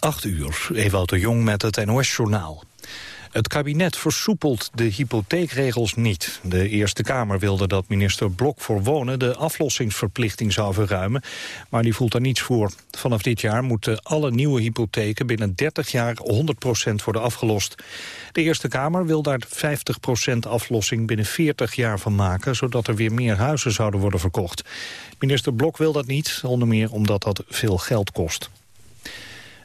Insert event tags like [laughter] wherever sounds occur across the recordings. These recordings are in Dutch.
8 uur, Ewout de Jong met het NOS-journaal. Het kabinet versoepelt de hypotheekregels niet. De Eerste Kamer wilde dat minister Blok voor Wonen de aflossingsverplichting zou verruimen, maar die voelt er niets voor. Vanaf dit jaar moeten alle nieuwe hypotheken binnen 30 jaar 100% worden afgelost. De Eerste Kamer wil daar 50% aflossing binnen 40 jaar van maken, zodat er weer meer huizen zouden worden verkocht. Minister Blok wil dat niet, onder meer omdat dat veel geld kost.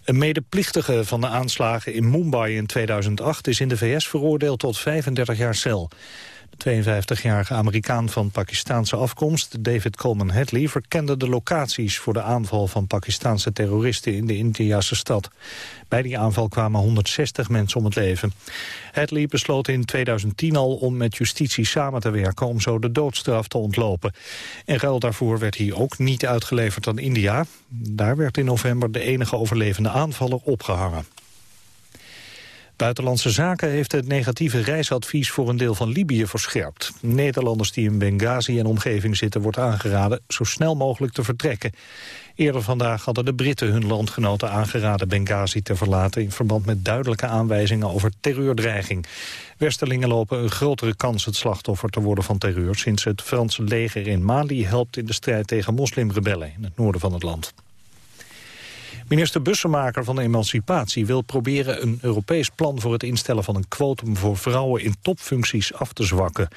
Een medeplichtige van de aanslagen in Mumbai in 2008 is in de VS veroordeeld tot 35 jaar cel. De 52-jarige Amerikaan van Pakistaanse afkomst, David Coleman Hadley, verkende de locaties voor de aanval van Pakistaanse terroristen in de Indiase stad. Bij die aanval kwamen 160 mensen om het leven. Hadley besloot in 2010 al om met justitie samen te werken om zo de doodstraf te ontlopen. En ruil daarvoor werd hij ook niet uitgeleverd aan India. Daar werd in november de enige overlevende aanvaller opgehangen. Buitenlandse Zaken heeft het negatieve reisadvies voor een deel van Libië verscherpt. Nederlanders die in Benghazi en omgeving zitten wordt aangeraden zo snel mogelijk te vertrekken. Eerder vandaag hadden de Britten hun landgenoten aangeraden Benghazi te verlaten in verband met duidelijke aanwijzingen over terreurdreiging. Westerlingen lopen een grotere kans het slachtoffer te worden van terreur sinds het Franse leger in Mali helpt in de strijd tegen moslimrebellen in het noorden van het land. Minister Bussemaker van Emancipatie wil proberen een Europees plan voor het instellen van een quotum voor vrouwen in topfuncties af te zwakken.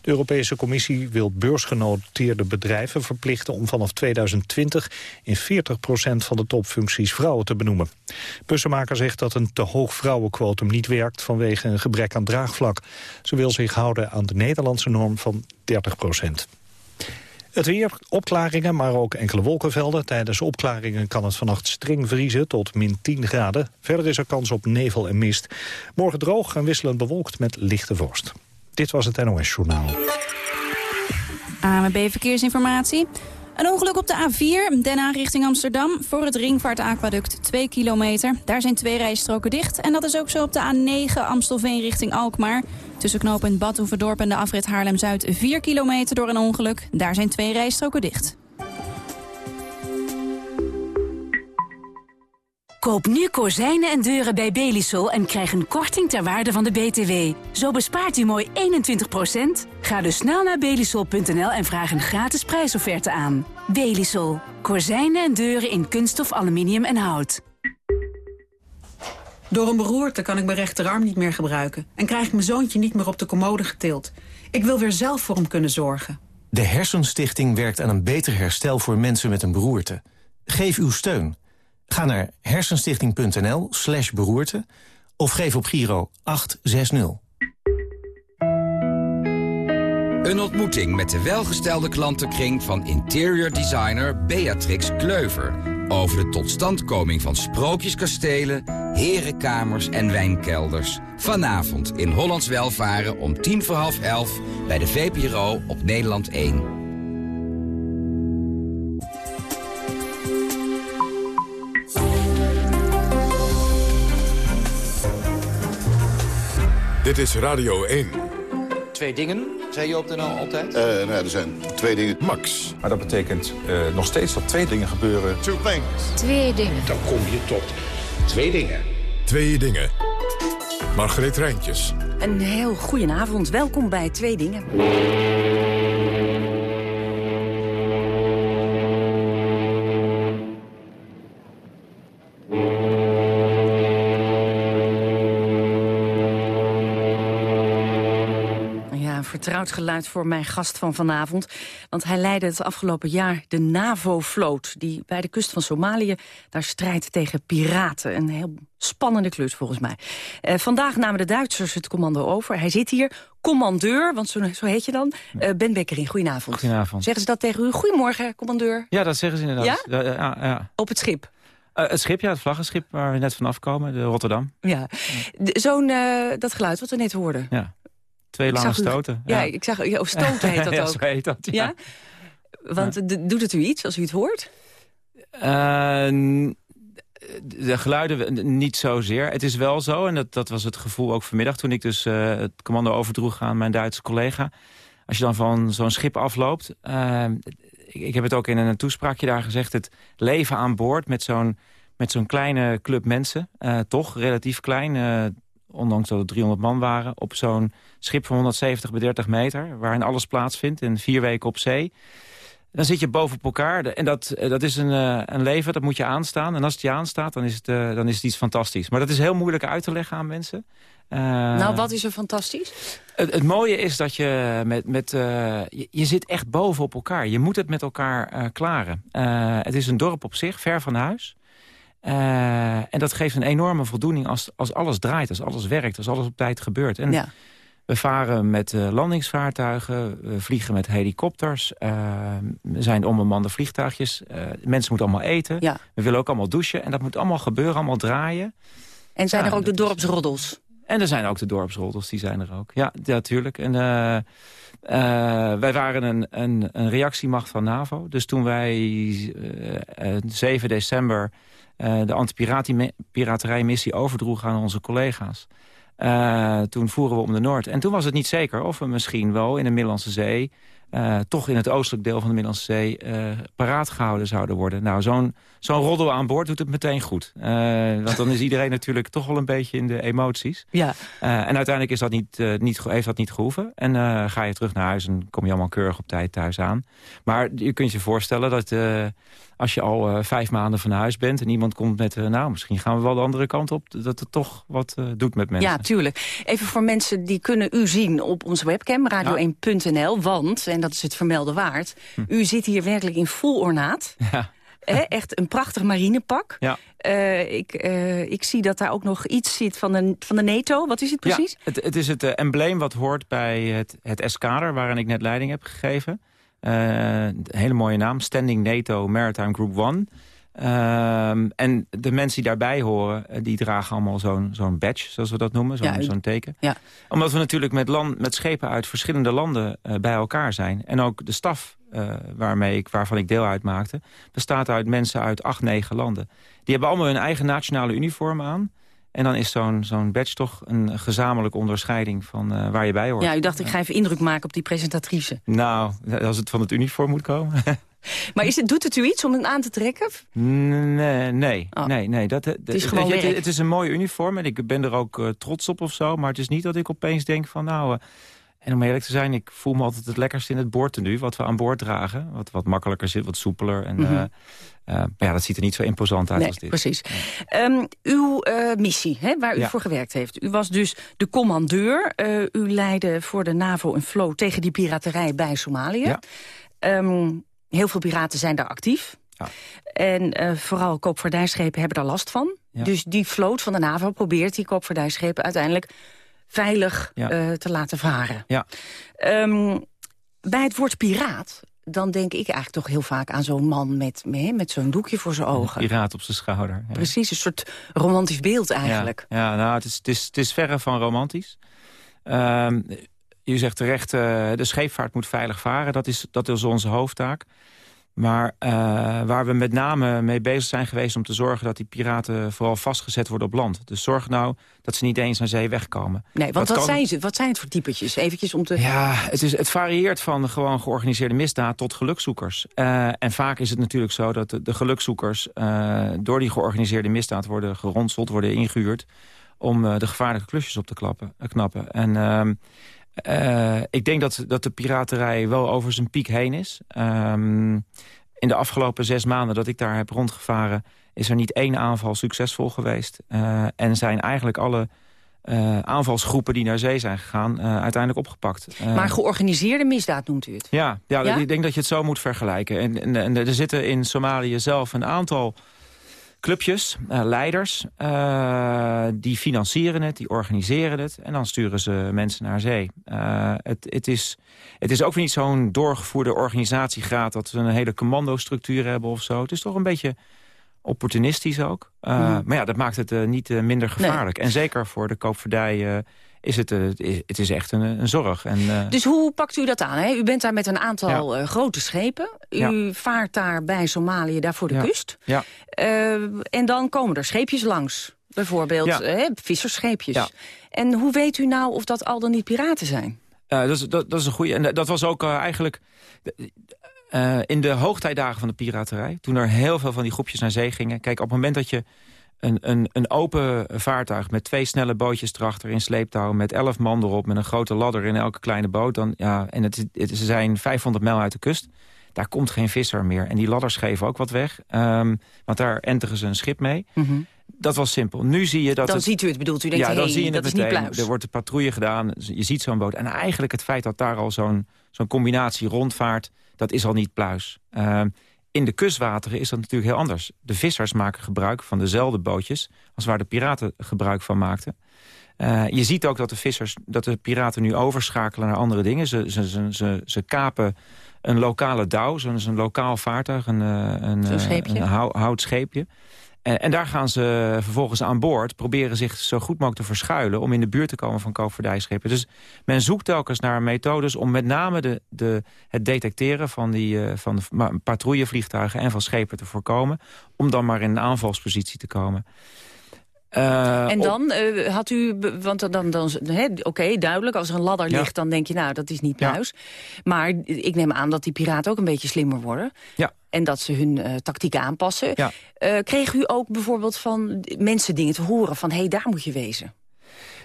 De Europese Commissie wil beursgenoteerde bedrijven verplichten om vanaf 2020 in 40% van de topfuncties vrouwen te benoemen. Bussemaker zegt dat een te hoog vrouwenquotum niet werkt vanwege een gebrek aan draagvlak. Ze wil zich houden aan de Nederlandse norm van 30 het weer, opklaringen, maar ook enkele wolkenvelden. Tijdens opklaringen kan het vannacht streng vriezen tot min 10 graden. Verder is er kans op nevel en mist. Morgen droog en wisselend bewolkt met lichte vorst. Dit was het NOS Journaal. AMB Verkeersinformatie. Een ongeluk op de A4, Den Haag richting Amsterdam... voor het Ringvaartaquaduct 2 kilometer. Daar zijn twee rijstroken dicht. En dat is ook zo op de A9 Amstelveen richting Alkmaar. Tussen knooppunt Badhoevedorp en de afrit Haarlem-Zuid 4 kilometer door een ongeluk. Daar zijn twee rijstroken dicht. Koop nu kozijnen en deuren bij Belisol en krijg een korting ter waarde van de BTW. Zo bespaart u mooi 21%. Ga dus snel naar belisol.nl en vraag een gratis prijsofferte aan. Belisol. Kozijnen en deuren in kunststof, aluminium en hout. Door een beroerte kan ik mijn rechterarm niet meer gebruiken... en krijg ik mijn zoontje niet meer op de commode getild. Ik wil weer zelf voor hem kunnen zorgen. De Hersenstichting werkt aan een beter herstel voor mensen met een beroerte. Geef uw steun. Ga naar hersenstichting.nl slash beroerte... of geef op Giro 860. Een ontmoeting met de welgestelde klantenkring van interior designer Beatrix Kleuver over de totstandkoming van sprookjeskastelen, herenkamers en wijnkelders. Vanavond in Hollands Welvaren om tien voor half elf bij de VPRO op Nederland 1. Dit is Radio 1. Twee dingen, zei je op de NL altijd? Uh, nou, er zijn twee dingen. Max. Maar dat betekent uh, nog steeds dat twee dingen gebeuren. Two things. Twee dingen. Dan kom je tot twee dingen. Twee dingen. Margreet Rijntjes. Een heel goedenavond. Welkom bij Twee Dingen. Geluid voor mijn gast van vanavond. Want hij leidde het afgelopen jaar de NAVO-vloot... die bij de kust van Somalië daar strijdt tegen piraten. Een heel spannende klus volgens mij. Uh, vandaag namen de Duitsers het commando over. Hij zit hier, commandeur, want zo, zo heet je dan. Uh, ben Bekkering, goedenavond. Goedenavond. Zeggen ze dat tegen u? Goedemorgen, commandeur. Ja, dat zeggen ze inderdaad. Ja? ja, ja. Op het schip? Uh, het schip, ja, het vlaggenschip waar we net vanaf komen, de Rotterdam. Ja, Zo'n, dat geluid wat we net hoorden. Ja. Twee lange stoten. Ja. ik zag, ja, of stoten heet dat [laughs] ook. Zo heet dat, ja. Want doet het u iets als u het hoort? Uh, de geluiden niet zozeer. Het is wel zo, en dat, dat was het gevoel ook vanmiddag... toen ik dus uh, het commando overdroeg aan mijn Duitse collega. Als je dan van zo'n schip afloopt... Uh, ik, ik, heb het ook in een toespraakje daar gezegd... het leven aan boord met zo'n met zo'n kleine club mensen, toch relatief klein... ondanks dat er 300 man waren, op zo'n schip van 170 bij 30 meter... waarin alles plaatsvindt in vier weken op zee... Dan zit je boven op elkaar. En dat, eh, dat is een, uh, een leven, dat moet je aanstaan. En als het je aanstaat, dan is het, uh, dan is het iets fantastisch. Maar dat is heel moeilijk uit te leggen aan mensen. nou, wat is er fantastisch? Het, het mooie is dat je met... met je, je, zit echt boven op elkaar. Je moet het met elkaar klaren. het is een dorp op zich, ver van huis. En dat geeft een enorme voldoening als, als alles draait, als alles werkt, als alles op tijd gebeurt. En ja. We varen met uh, landingsvaartuigen, we vliegen met helikopters. Uh, er zijn onbemande vliegtuigjes. Mensen moeten allemaal eten. Ja. We willen ook allemaal douchen. En dat moet allemaal gebeuren, allemaal draaien. En zijn er ook de dorpsroddels? En er zijn ook de dorpsroddels, die zijn er ook. Ja, natuurlijk. En wij waren een, een, een, reactiemacht van NAVO. Dus toen wij 7 december de antipiraterijmissie overdroegen aan onze collega's... Uh, toen voeren we om de Noord. En toen was het niet zeker of we misschien wel in de Middellandse Zee... Uh, toch in het oostelijk deel van de Middellandse Zee uh, paraat gehouden zouden worden. Nou, zo'n zo'n roddel aan boord doet het meteen goed. Uh, want dan is iedereen [laughs] natuurlijk toch wel een beetje in de emoties. Ja. en uiteindelijk is dat niet, niet, heeft dat niet gehoeven. En ga je terug naar huis en kom je allemaal keurig op tijd thuis aan. Maar je kunt je voorstellen dat als je al uh, vijf maanden van huis bent... en iemand komt met, uh, nou, misschien gaan we wel de andere kant op... dat het toch wat uh, doet met mensen. Ja, tuurlijk. Even voor mensen die kunnen u zien op onze webcam, radio1.nl... want, en dat is het vermelden waard... Hm. u zit hier werkelijk in vol ornaat. [laughs] Ja. echt een prachtig marinepak. Ja. ik, ik zie dat daar ook nog iets zit van de, van de NATO. Wat is het precies? Ja, het, het is het embleem wat hoort bij het, het eskader... waarin ik net leiding heb gegeven. Uh, hele mooie naam, Standing NATO Maritime Group One. Uh, en de mensen die daarbij horen, eh, die dragen allemaal zo'n zo'n badge, zoals we dat noemen, zo'n zo'n teken. Ja. Omdat we natuurlijk met, land, met schepen uit verschillende landen uh, bij elkaar zijn. En ook de staf waarmee ik, waarvan ik deel uitmaakte, bestaat uit mensen uit acht, negen landen. Die hebben allemaal hun eigen nationale uniform aan. En dan is zo'n zo'n badge toch een gezamenlijke onderscheiding van uh, waar je bij hoort. Ja, u dacht ik ga even indruk maken op die presentatrice. Nou, als het van het uniform moet komen. [laughs] maar is het, doet het u iets om hem aan te trekken? Nee, nee, oh. nee. nee dat, het, is gewoon het, het, is een mooi uniform en ik ben er ook uh, trots op of zo. Maar het is niet dat ik opeens denk van nou... Uh, en om eerlijk te zijn, ik voel me altijd het lekkerst in het boordtenue... wat we aan boord dragen. Wat, wat makkelijker zit, wat soepeler. En, mm -hmm. uh, maar ja, dat ziet er niet zo imposant uit als dit. precies. Um, uw uh, missie, hè, waar u ja. voor gewerkt heeft. U was dus de commandeur. U leidde voor de NAVO een vloot tegen die piraterij bij Somalië. Ja. Um, heel veel piraten zijn daar actief. Ja. En vooral koopvaardijschepen hebben daar last van. Dus die vloot van de NAVO probeert die koopvaardijschepen uiteindelijk veilig uh, te laten varen. Ja. Um, bij het woord piraat, dan denk ik eigenlijk toch heel vaak aan zo'n man met, met zo'n doekje voor zijn ogen. Een piraat op zijn schouder. Ja. Precies, een soort romantisch beeld eigenlijk. Ja, ja nou, het is, het, is, het is verre van romantisch. Um, je zegt terecht, uh, de scheepvaart moet veilig varen. Dat is, dat is onze hoofdtaak. Maar uh, waar we met name mee bezig zijn geweest om te zorgen... dat die piraten vooral vastgezet worden op land. Dus zorg nou dat ze niet eens naar zee wegkomen. Nee, want wat, zijn ze? Wat zijn het voor typetjes? Eventjes om te... Ja, het, is, het varieert van gewoon georganiseerde misdaad tot gelukzoekers. Uh, en vaak is het natuurlijk zo dat de, de gelukzoekers... Uh, door die georganiseerde misdaad worden geronseld, worden ingehuurd... om de gevaarlijke klusjes op te klappen, knappen. En... ehm uh, ik denk dat, dat de piraterij wel over zijn piek heen is. Um, in de afgelopen zes maanden dat ik daar heb rondgevaren... is er niet één aanval succesvol geweest. Uh, en zijn eigenlijk alle uh, aanvalsgroepen die naar zee zijn gegaan... uiteindelijk opgepakt. maar georganiseerde misdaad noemt u het? Ja, ja, ja, ik denk dat je het zo moet vergelijken. En, en, en er zitten in Somalië zelf een aantal clubjes, uh, leiders, uh, die financieren het, die organiseren het... en dan sturen ze mensen naar zee. Uh, het, het, is, het is ook weer niet zo'n doorgevoerde organisatiegraad... dat we een hele commandostructuur hebben of zo. Het is toch een beetje opportunistisch ook. Mm. Maar ja, dat maakt het niet minder gevaarlijk. En zeker voor de koopvaardij is het, uh, het is echt een, een zorg. En, uh... Dus hoe pakt u dat aan? Hè? U bent daar met een aantal ja. grote schepen. U ja. vaart daar bij Somalië, daar voor de ja. kust. Ja. en dan komen er scheepjes langs. Bijvoorbeeld vissersscheepjes. En hoe weet u nou of dat al dan niet piraten zijn? dat, is, dat, dat is een goede. En dat was ook eigenlijk Uh, in de hoogtijdagen van de piraterij, toen er heel veel van die groepjes naar zee gingen... kijk, op het moment dat je een, een, een open vaartuig met twee snelle bootjes erachter in sleeptouw... met elf man erop, met een grote ladder in elke kleine boot... Dan, ja, en het, het, ze zijn 500 mijl uit de kust, daar komt geen visser meer. En die ladders geven ook wat weg, um, want daar enteren ze een schip mee... Mm Dat was simpel. Nu zie je dat Dan het, ziet u het, bedoelt u? Denkt, ja, dan zie je dat het meteen. Er wordt de patrouille gedaan, je ziet zo'n boot. En eigenlijk het feit dat daar al zo'n zo'n combinatie rondvaart... dat is al niet pluis. Uh, in de kustwateren is dat natuurlijk heel anders. De vissers maken gebruik van dezelfde bootjes... als waar de piraten gebruik van maakten. Uh, je ziet ook dat de vissers, dat de piraten nu overschakelen naar andere dingen. Ze, ze, ze, ze, ze kapen een lokale douw, zo'n lokaal vaartuig, een, eh, een, een, een houtscheepje. En, en, daar gaan ze vervolgens aan boord... proberen zich zo goed mogelijk te verschuilen... om in de buurt te komen van koopvaardijschepen. Dus men zoekt telkens naar methodes om met name de, de, het detecteren... van, die, uh, van de patrouillevliegtuigen en van schepen te voorkomen... om dan maar in een aanvalspositie te komen. Uh, en dan uh, had u, want dan, dan oké, okay, duidelijk, als er een ladder ja. ligt, dan denk je, nou, dat is niet pluis. Ja. Maar ik neem aan dat die piraten ook een beetje slimmer worden. Ja. En dat ze hun uh, tactiek aanpassen. Ja. kreeg u ook bijvoorbeeld van mensen dingen te horen van, hé, hey, daar moet je wezen?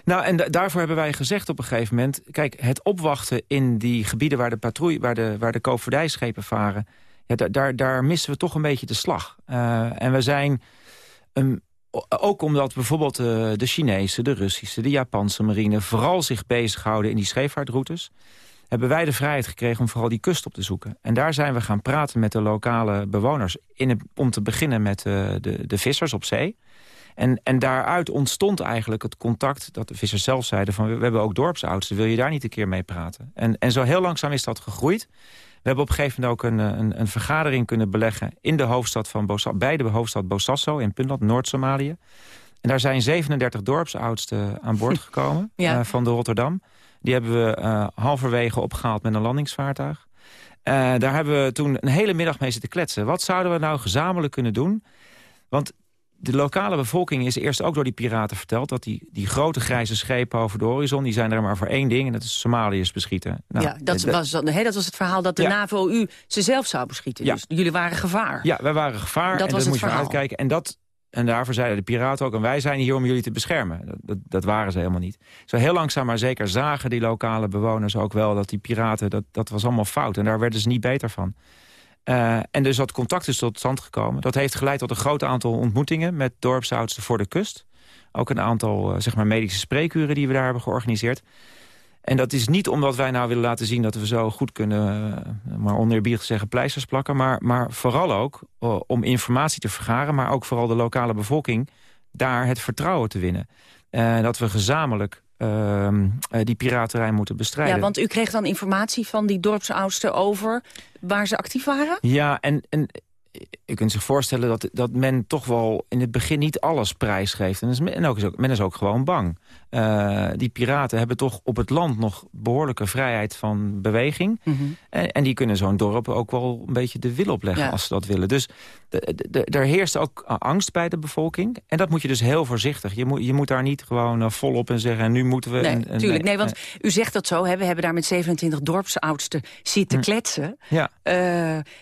Nou, en daarvoor hebben wij gezegd op een gegeven moment... kijk, het opwachten in die gebieden waar de patrouille, waar de, waar de koopvaardijschepen varen... Ja, daar, daar missen we toch een beetje de slag. en we zijn... Um, ook omdat bijvoorbeeld uh, de Chinese, de Russische, de Japanse marine... vooral zich bezighouden in die scheepvaartroutes... hebben wij de vrijheid gekregen om vooral die kust op te zoeken. En daar zijn we gaan praten met de lokale bewoners. In om te beginnen met uh, de, de vissers op zee. En, en daaruit ontstond eigenlijk het contact dat de vissers zelf zeiden... van we, hebben ook dorpsoudsten, wil je daar niet een keer mee praten? En, en zo heel langzaam is dat gegroeid... We hebben op een gegeven moment ook een, eh, een, een vergadering kunnen beleggen... in de hoofdstad van Bosa bij de hoofdstad Bosaso in Puntland, Noord-Somalië. En daar zijn 37 dorpsoudsten aan boord [laughs] gekomen ja. uh, van de Rotterdam. Die hebben we uh, halverwege opgehaald met een landingsvaartuig. Uh, daar hebben we toen een hele middag mee zitten kletsen. Wat zouden we nou gezamenlijk kunnen doen? Want de lokale bevolking is eerst ook door die piraten verteld... dat die, die grote grijze schepen over de horizon... die zijn er maar voor één ding en dat is Somaliërs beschieten. Nou, ja, dat, was, he, dat was het verhaal dat de ja. NAVO u ze zelf zou beschieten. Ja. Dus jullie waren gevaar. Ja, wij waren gevaar dat en was dat het moest je uitkijken. En, dat, en daarvoor zeiden de piraten ook... en wij zijn hier om jullie te beschermen. Dat, dat, dat, waren ze helemaal niet. Zo heel langzaam maar zeker zagen die lokale bewoners ook wel... dat die piraten, dat, dat was allemaal fout. En daar werden ze niet beter van. Uh, en dus dat contact is tot stand gekomen. Dat heeft geleid tot een groot aantal ontmoetingen met dorpsoudsten voor de kust. Ook een aantal uh, zeg maar medische spreekuren die we daar hebben georganiseerd. En dat is niet omdat wij nou willen laten zien dat we zo goed kunnen... Uh, maar oneerbiedig zeggen pleisters plakken. Maar, maar vooral ook om informatie te vergaren. Maar ook vooral de lokale bevolking daar het vertrouwen te winnen. dat we gezamenlijk uh, die piraterij moeten bestrijden. Ja, want u kreeg dan informatie van die dorpsoudsten over waar ze actief waren? Ja, en, en je kunt zich voorstellen dat, dat men toch wel in het begin niet alles prijsgeeft. En, is, en ook is ook, men is ook gewoon bang. Uh, die piraten hebben toch op het land nog behoorlijke vrijheid van beweging. Mm -hmm. en, en, die kunnen zo'n dorp ook wel een beetje de wil opleggen ja. als ze dat willen. Dus er heerst ook angst bij de bevolking. En dat moet je dus heel voorzichtig. Je moet, je moet daar niet gewoon uh, volop in zeggen... en nu moeten we... Nee, een, een, tuurlijk. Nee, want u zegt dat zo. Hè, we hebben daar met 27 dorpsoudsten zitten Hm. kletsen. Ja.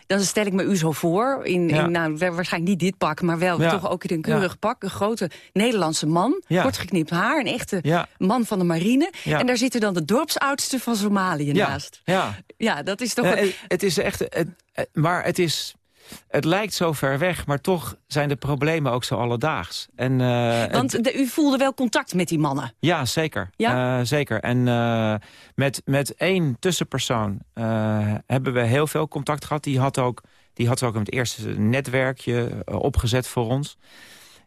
Dan stel ik me u zo voor. In, Ja. in nou, waarschijnlijk niet dit pak, maar wel Ja. toch ook in een keurig pak. Een grote Nederlandse man. Ja. Kort geknipt haar. Een echte Ja. man van de marine. Ja. En daar zitten dan de dorpsoudsten van Somalië Ja. naast. Ja. Ja, dat is toch... Ja, een- het, het is echt... Het, het- maar het is... Het lijkt zo ver weg, maar toch zijn de problemen ook zo alledaags. En, eh, Want het- de- u voelde wel contact met die mannen. ja, zeker. Ja? Eh, zeker. En eh, met, met één tussenpersoon eh, hebben we heel veel contact gehad. Die had ook, die had ook het eerste netwerkje eh, opgezet voor ons.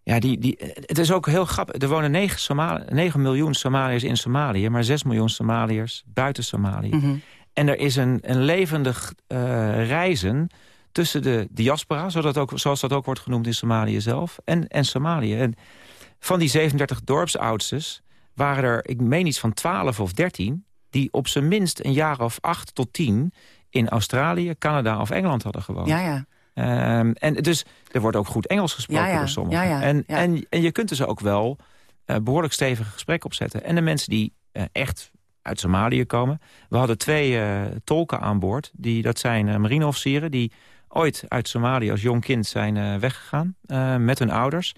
Ja, die, die, het is ook heel grappig. Er wonen 9, Somali 9 miljoen Somaliërs in Somalië... maar 6 miljoen Somaliërs buiten Somalië. Mhm. En er is een, een levendig eh, reizen tussen de diaspora... Zodat ook, zoals dat ook wordt genoemd in Somalië zelf... en, en Somalië. En van die 37 dorpsoudstes waren er, ik meen iets van 12 of 13... die op zijn minst een jaar of 8 tot 10 in Australië, Canada of Engeland hadden gewoond. Ja, ja. Ehm, en dus er wordt ook goed Engels gesproken Ja, ja. door sommigen. Ja. En. En, en je kunt dus ook wel eh, behoorlijk stevige gesprekken opzetten. En de mensen die eh, echt uit Somalië komen. We hadden twee tolken aan boord. Die, dat zijn marineofficieren die ooit uit Somalië als jong kind zijn weggegaan met hun ouders.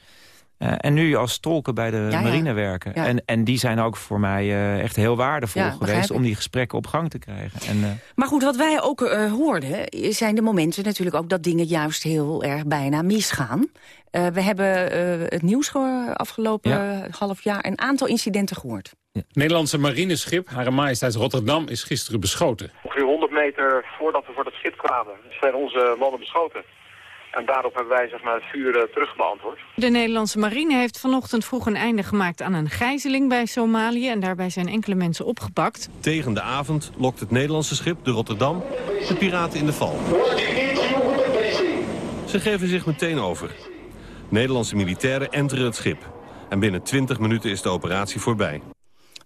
Uh, en nu als tolken bij de marine werken. En, en die zijn ook voor mij uh, echt heel waardevol geweest... om die gesprekken op gang te krijgen. En, uh... Maar goed, wat wij ook hoorden... zijn de momenten natuurlijk ook dat dingen juist heel erg bijna misgaan. we hebben het nieuws afgelopen half jaar... een aantal incidenten gehoord. Ja. Nederlandse marineschip, Hare Majesteit Rotterdam, is gisteren beschoten. Ongeveer 100 meter voordat we voor het schip kwamen, zijn onze mannen beschoten. En daarop hebben wij zeg maar, het vuur uh, terugbeantwoord. De Nederlandse marine heeft vanochtend vroeg een einde gemaakt aan een gijzeling bij Somalië. En daarbij zijn enkele mensen opgepakt. Tegen de avond lokt het Nederlandse schip, de Rotterdam, de piraten in de val. Ze geven zich meteen over. Nederlandse militairen enteren het schip. En binnen 20 minuten is de operatie voorbij.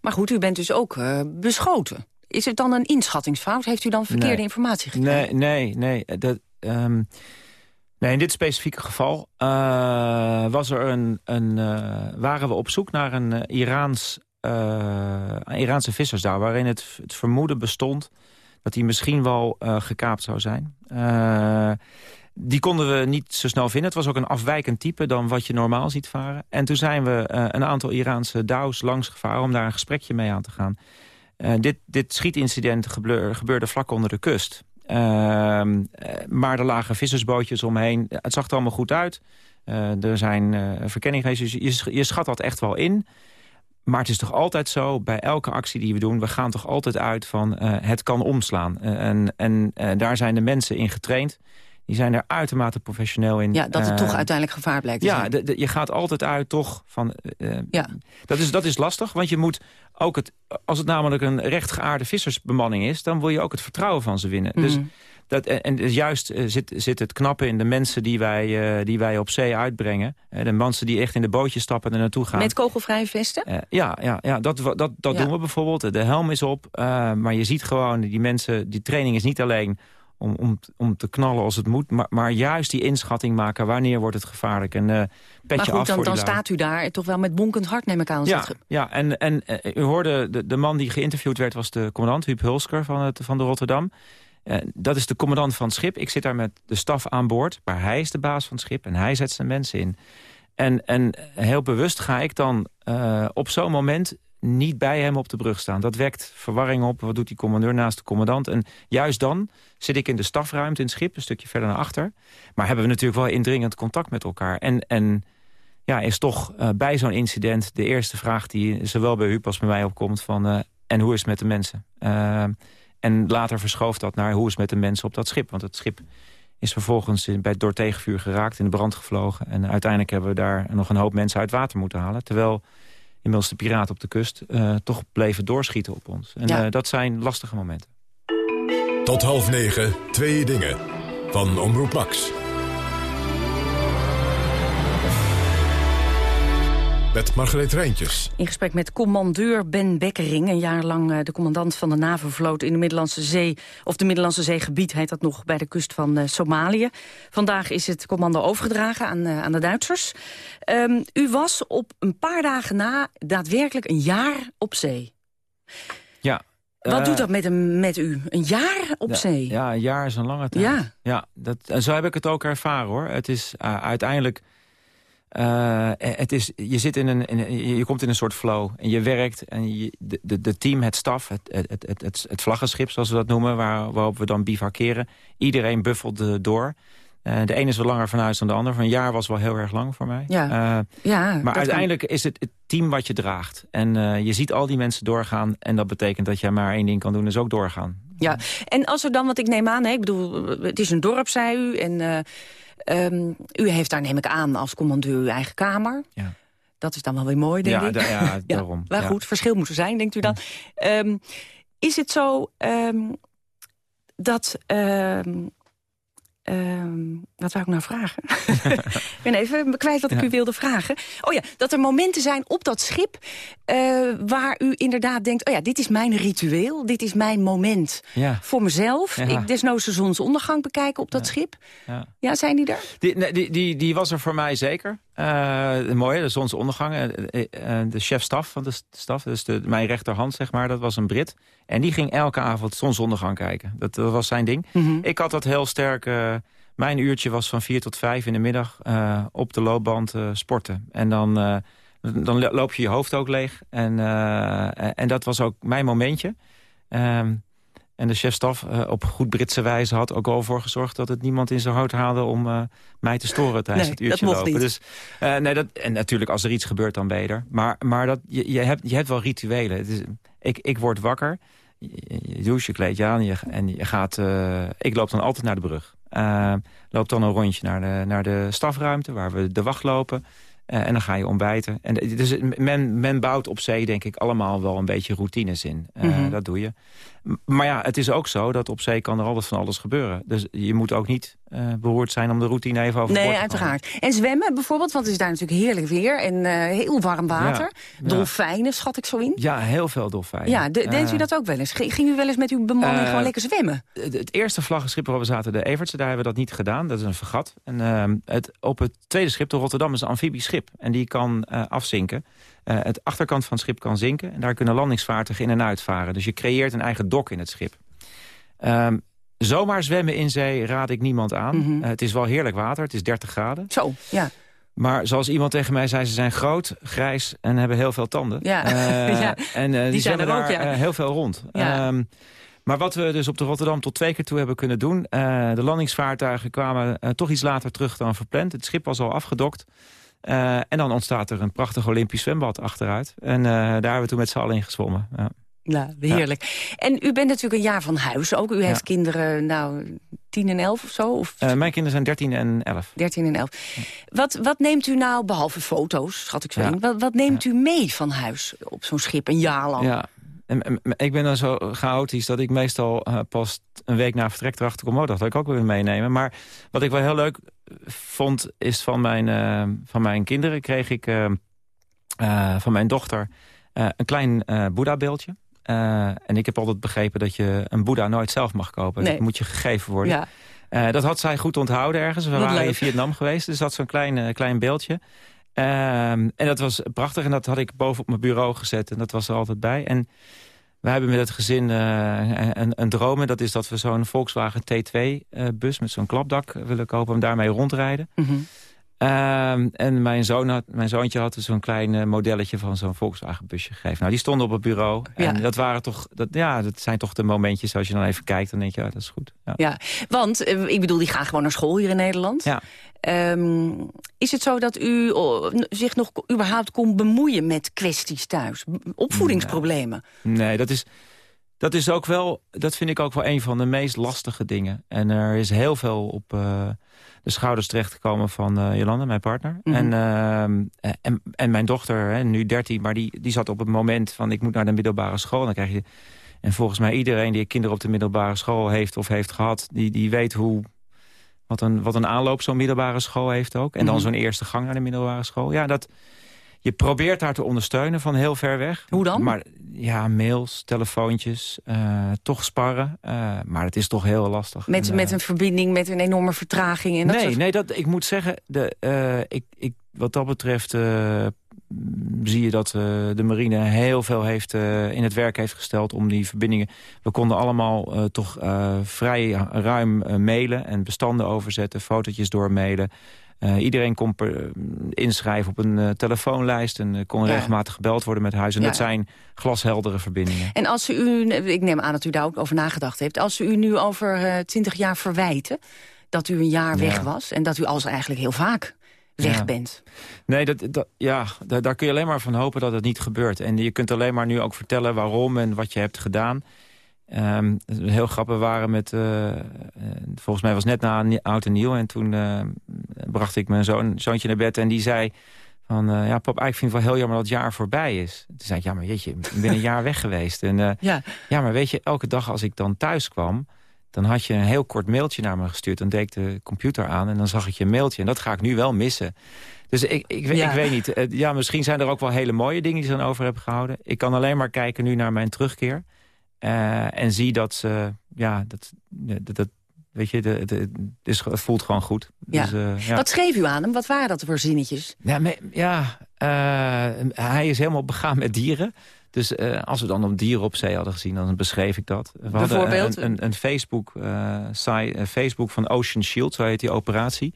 Maar goed, u bent dus ook uh, beschoten. Is het dan een inschattingsfout? Heeft u dan verkeerde informatie gekregen? Nee, nee, nee. Dat, um, In dit specifieke geval uh, was er een, een, uh, waren we op zoek naar een, een Iraanse vissersdouw... waarin het, het vermoeden bestond dat hij misschien wel gekaapt zou zijn. die konden we niet zo snel vinden. Het was ook een afwijkend type dan wat je normaal ziet varen. En toen zijn we een aantal Iraanse douws langs gevaren... om daar een gesprekje mee aan te gaan. dit, dit schietincident gebeurde vlak onder de kust... Ehm, eh, maar er lagen vissersbootjes omheen. Het zag er allemaal goed uit. Uh, er zijn uh, verkenningen geweest. Dus je, je schat dat echt wel in. Maar het is toch altijd zo, bij elke actie die we doen... we gaan toch altijd uit van het kan omslaan. en en daar zijn de mensen in getraind. Die zijn er uitermate professioneel in. Ja, dat het toch uiteindelijk gevaar blijkt te ja, zijn. Je gaat altijd uit toch van... ja. dat, is, dat is lastig, want je moet ook het, als het namelijk een rechtgeaarde vissersbemanning is... dan wil je ook het vertrouwen van ze winnen. Dus mhm. dat, en dus juist uh, zit, zit het knappe in de mensen die wij, uh, die wij op zee uitbrengen. De mensen die echt in de bootjes stappen en er naartoe gaan. Met kogelvrije vesten? ja, ja, ja, dat, dat, dat doen we bijvoorbeeld. De helm is op, maar je ziet gewoon die mensen... die training is niet alleen om, om, om te knallen als het moet. Maar, maar juist die inschatting maken, wanneer wordt het gevaarlijk. En, uh, petje maar goed, dan, dan staat u daar toch wel met bonkend hart, neem ik aan. Ja, ja en, en uh, u hoorde, de, de man die geïnterviewd werd was de commandant, Huub Hulsker van, het, van de Rotterdam. Uh, dat is de commandant van het schip. Ik zit daar met de staf aan boord, maar hij is de baas van het schip en hij zet zijn mensen in. En, en heel bewust ga ik dan op zo'n moment niet bij hem op de brug staan. Dat wekt verwarring op. Wat doet die commandeur naast de commandant? En juist dan zit ik in de stafruimte in het schip, een stukje verder naar achter. Maar hebben we natuurlijk wel indringend contact met elkaar. En, en ja, is toch uh, bij zo'n incident de eerste vraag die zowel bij u als bij mij opkomt van... Uh, en hoe is het met de mensen? Uh, en later verschooft dat naar hoe is het met de mensen op dat schip. Want het schip is vervolgens bij, door tegenvuur geraakt, in de brand gevlogen. En uiteindelijk hebben we daar nog een hoop mensen uit water moeten halen. Terwijl inmiddels de piraten op de kust... Uh, toch bleven doorschieten op ons. En ja. uh, dat zijn lastige momenten. Tot half negen, twee dingen. Van Omroep Max. Met Margreet Rijntjes. In gesprek met commandeur Ben Bekkering... een jaar lang uh, de commandant van de NAVO-vloot in de Middellandse Zee... of de Middellandse Zeegebied heet dat nog bij de kust van uh, Somalië. Vandaag is het commando overgedragen aan, uh, aan de Duitsers. Um, u was op een paar dagen na daadwerkelijk een jaar op zee. Ja. Wat doet dat met, een, met u? Een jaar op ja, zee? Ja, een jaar is een lange tijd. Ja. ja dat, zo heb ik het ook ervaren, hoor. Het is uiteindelijk uh, het is, je, zit in een, in, je komt in een soort flow en je werkt en je, de, de, de team, het staf, het, het, het, het, het vlaggenschip zoals we dat noemen, waar, waarop we dan bivakeren. Iedereen buffelt door. Uh, de ene is wel langer van huis dan de ander. Van een jaar was wel heel erg lang voor mij. Ja. Uh, ja, maar uiteindelijk kan... is het het team wat je draagt. En je ziet al die mensen doorgaan. En dat betekent dat jij maar één ding kan doen, is ook doorgaan. Ja, en als er dan, wat ik neem aan, hè, ik bedoel, het is een dorp, zei u. En Um, u heeft daar, neem ik aan, als commandeur uw eigen kamer. Ja. Dat is dan wel weer mooi, denk ja, ik. [laughs] Ja, daarom. maar goed, verschil moet er zijn, denkt u dan. Um, is het zo um, dat... Um, wat zou ik nou vragen? [laughs] ik ben even kwijt wat ik ja. u wilde vragen. Oh ja, dat er momenten zijn op dat schip... Uh, waar u inderdaad denkt... oh ja, dit is mijn ritueel, dit is mijn moment ja. voor mezelf. Ja. Ik desnoods de zonsondergang bekijken op dat schip. Ja. zijn die er? Die, die, die, die was er voor mij zeker. Uh, mooie, de zonsondergang. de chef-staf van de staf, dus de, mijn rechterhand, zeg maar, dat was een Brit. En die ging elke avond zonsondergang kijken. Dat, dat was zijn ding. Mhm. Ik had dat heel sterk... mijn uurtje was van vier tot vijf in de middag op de loopband sporten. En dan, dan loop je je hoofd ook leeg. En, en dat was ook mijn momentje. Ehm, en de chefstaf uh, op goed Britse wijze had ook al voor gezorgd... dat het niemand in zijn hout haalde om uh, mij te storen tijdens nee, het uurtje dat lopen. Niet. Dus, uh, nee, dat, en natuurlijk, als er iets gebeurt, dan beter. Maar, maar dat, je, je, hebt, je hebt wel rituelen. Het is, ik, ik word wakker, je, je douche, je kleed je aan en je, en je gaat... ik loop dan altijd naar de brug. loop dan een rondje naar de, naar de stafruimte, waar we de wacht lopen... en dan ga je ontbijten. En, dus men, men bouwt op zee, denk ik, allemaal wel een beetje routines in. Mm -hmm. Dat doe je. Maar ja, het is ook zo dat op zee kan er altijd van alles gebeuren. Dus je moet ook niet uh, behoord zijn om de routine even over Nee, uiteraard. En zwemmen bijvoorbeeld, want het is daar natuurlijk heerlijk weer... en uh, heel warm water. Ja, dolfijnen, schat ik zo in. Ja, heel veel dolfijnen. Ja, de, deed u dat ook wel eens? Ging u wel eens met uw bemanning uh, gewoon lekker zwemmen? Het, het eerste vlaggenschip waar we zaten, de Evertse, daar hebben we dat niet gedaan. Dat is een vergat. En ehm, het, op het tweede schip, de Rotterdam, is een amfibieschip. En die kan afzinken. Uh, het achterkant van het schip kan zinken. En daar kunnen landingsvaartuigen in en uit varen. Dus je creëert een eigen dok in het schip. Um, zomaar zwemmen in zee raad ik niemand aan. Mhm. Mm -hmm. uh, het is wel heerlijk water, het is 30 graden. Zo, ja. Maar zoals iemand tegen mij zei, ze zijn groot, grijs en hebben heel veel tanden. Ja, uh, [laughs] ja. En die, die zijn er daar ook, ja. heel veel rond. Ja. Um, maar wat we dus op de Rotterdam tot twee keer toe hebben kunnen doen... de landingsvaartuigen kwamen toch iets later terug dan verpland. Het schip was al afgedokt. Uh, en dan ontstaat er een prachtig Olympisch zwembad achteruit. En uh, daar hebben we toen met z'n allen in gezwommen. Ja. Nou, heerlijk. Ja. En u bent natuurlijk een jaar van huis ook. U heeft kinderen, nou, 10 en 11 of zo? Of... Uh, mijn kinderen zijn 13 en 11. 13 en 11. Wat, wat neemt u nou, behalve foto's, schat ik zo in... wat, wat neemt u mee van huis op zo'n schip een jaar lang? Ja. Ik ben dan zo chaotisch dat ik meestal uh, pas een week na vertrek erachter kom... Oh, dat had ik ook willen meenemen. Maar wat ik wel heel leuk vond, is van mijn, uh, van mijn kinderen... kreeg ik uh, van mijn dochter een klein Boeddha-beeldje. en ik heb altijd begrepen dat je een Boeddha nooit zelf mag kopen. Nee. Dat moet je gegeven worden. Ja. dat had zij goed onthouden ergens. We waren leuk. in Vietnam geweest, dus dat zo'n klein, klein beeldje. Um, en dat was prachtig en dat had ik boven op mijn bureau gezet. En dat was er altijd bij. En we hebben met het gezin uh, een, een droom. En dat is dat we zo'n Volkswagen T2-bus met zo'n klapdak willen kopen... en daarmee rondrijden. -hmm. Um, en mijn, zoon had, mijn zoontje had zo'n klein uh, modelletje van zo'n Volkswagen-busje gegeven. Nou, die stonden op het bureau. Ja. En dat, waren toch, dat, ja, dat zijn toch de momentjes, als je dan even kijkt... dan denk je, ja, dat is goed. Ja, ja want uh, ik bedoel, die gaan gewoon naar school hier in Nederland. Ja. Um, is het zo dat u zich nog überhaupt kon bemoeien met kwesties thuis? Opvoedingsproblemen? Nee, nee dat, is, dat is ook wel, dat vind ik ook wel een van de meest lastige dingen. En er is heel veel op uh, de schouders terechtgekomen van uh, Jolanda, mijn partner. Mhm. Mm -hmm. en, uh, en, en, mijn dochter, hè, nu 13, maar die, die zat op het moment van ik moet naar de middelbare school. En dan krijg je, en volgens mij iedereen die kinderen op de middelbare school heeft of heeft gehad, die, die weet hoe wat een, wat een aanloop zo'n middelbare school heeft ook. En dan Mhm. zo'n eerste gang naar de middelbare school. Ja, dat, je probeert haar te ondersteunen van heel ver weg. Hoe dan? Maar ja, mails, telefoontjes, uh, toch sparren. Uh, maar het is toch heel lastig. Met, en, met een verbinding, met een enorme vertraging. En dat nee, soort... nee dat, ik moet zeggen, de, ik, ik, wat dat betreft zie je dat de marine heel veel heeft, in het werk heeft gesteld om die verbindingen. We konden allemaal toch vrij ruim mailen en bestanden overzetten, fotootjes doormailen. Iedereen kon per, inschrijven op een telefoonlijst en kon Ja. regelmatig gebeld worden met huis. En Ja. dat zijn glasheldere verbindingen. En als u, ik neem aan dat u daar ook over nagedacht heeft... als ze u nu over twintig jaar verwijten dat u een jaar weg was... en dat u als eigenlijk heel vaak weg bent. Nee, dat, dat, ja, daar, daar kun je alleen maar van hopen dat het niet gebeurt. En je kunt alleen maar nu ook vertellen waarom en wat je hebt gedaan. Ehm, heel grappig waren met... eh, eh, volgens mij was het net na oud en nieuw. En toen eh, bracht ik mijn zoon, zoontje naar bed en die zei... Van, ja, pap, ik vind het wel heel jammer dat het jaar voorbij is. Toen zei ik, ja, maar jeetje, ik ben een jaar weg geweest. En, Ja. ja, maar weet je, elke dag als ik dan thuis kwam... dan had je een heel kort mailtje naar me gestuurd. Dan deed ik de computer aan en dan zag ik je mailtje. En dat ga ik nu wel missen. Dus ik, ik, Ja. ik weet niet. Ja, misschien zijn er ook wel hele mooie dingen die ze dan over hebben gehouden. Ik kan alleen maar kijken nu naar mijn terugkeer. Eh, en zie dat ze... Ja, dat, dat, dat weet je, de, is, het voelt gewoon goed. Ja. Dus, eh, ja. Wat schreef u aan hem? Wat waren dat voor zinnetjes? Ja, ja eh, hij is helemaal begaan met dieren. Dus als we dan een dier op zee hadden gezien, dan beschreef ik dat. We hadden Bijvoorbeeld? een, een, een Facebook, site, een Facebook van Ocean Shield, zo heet die operatie.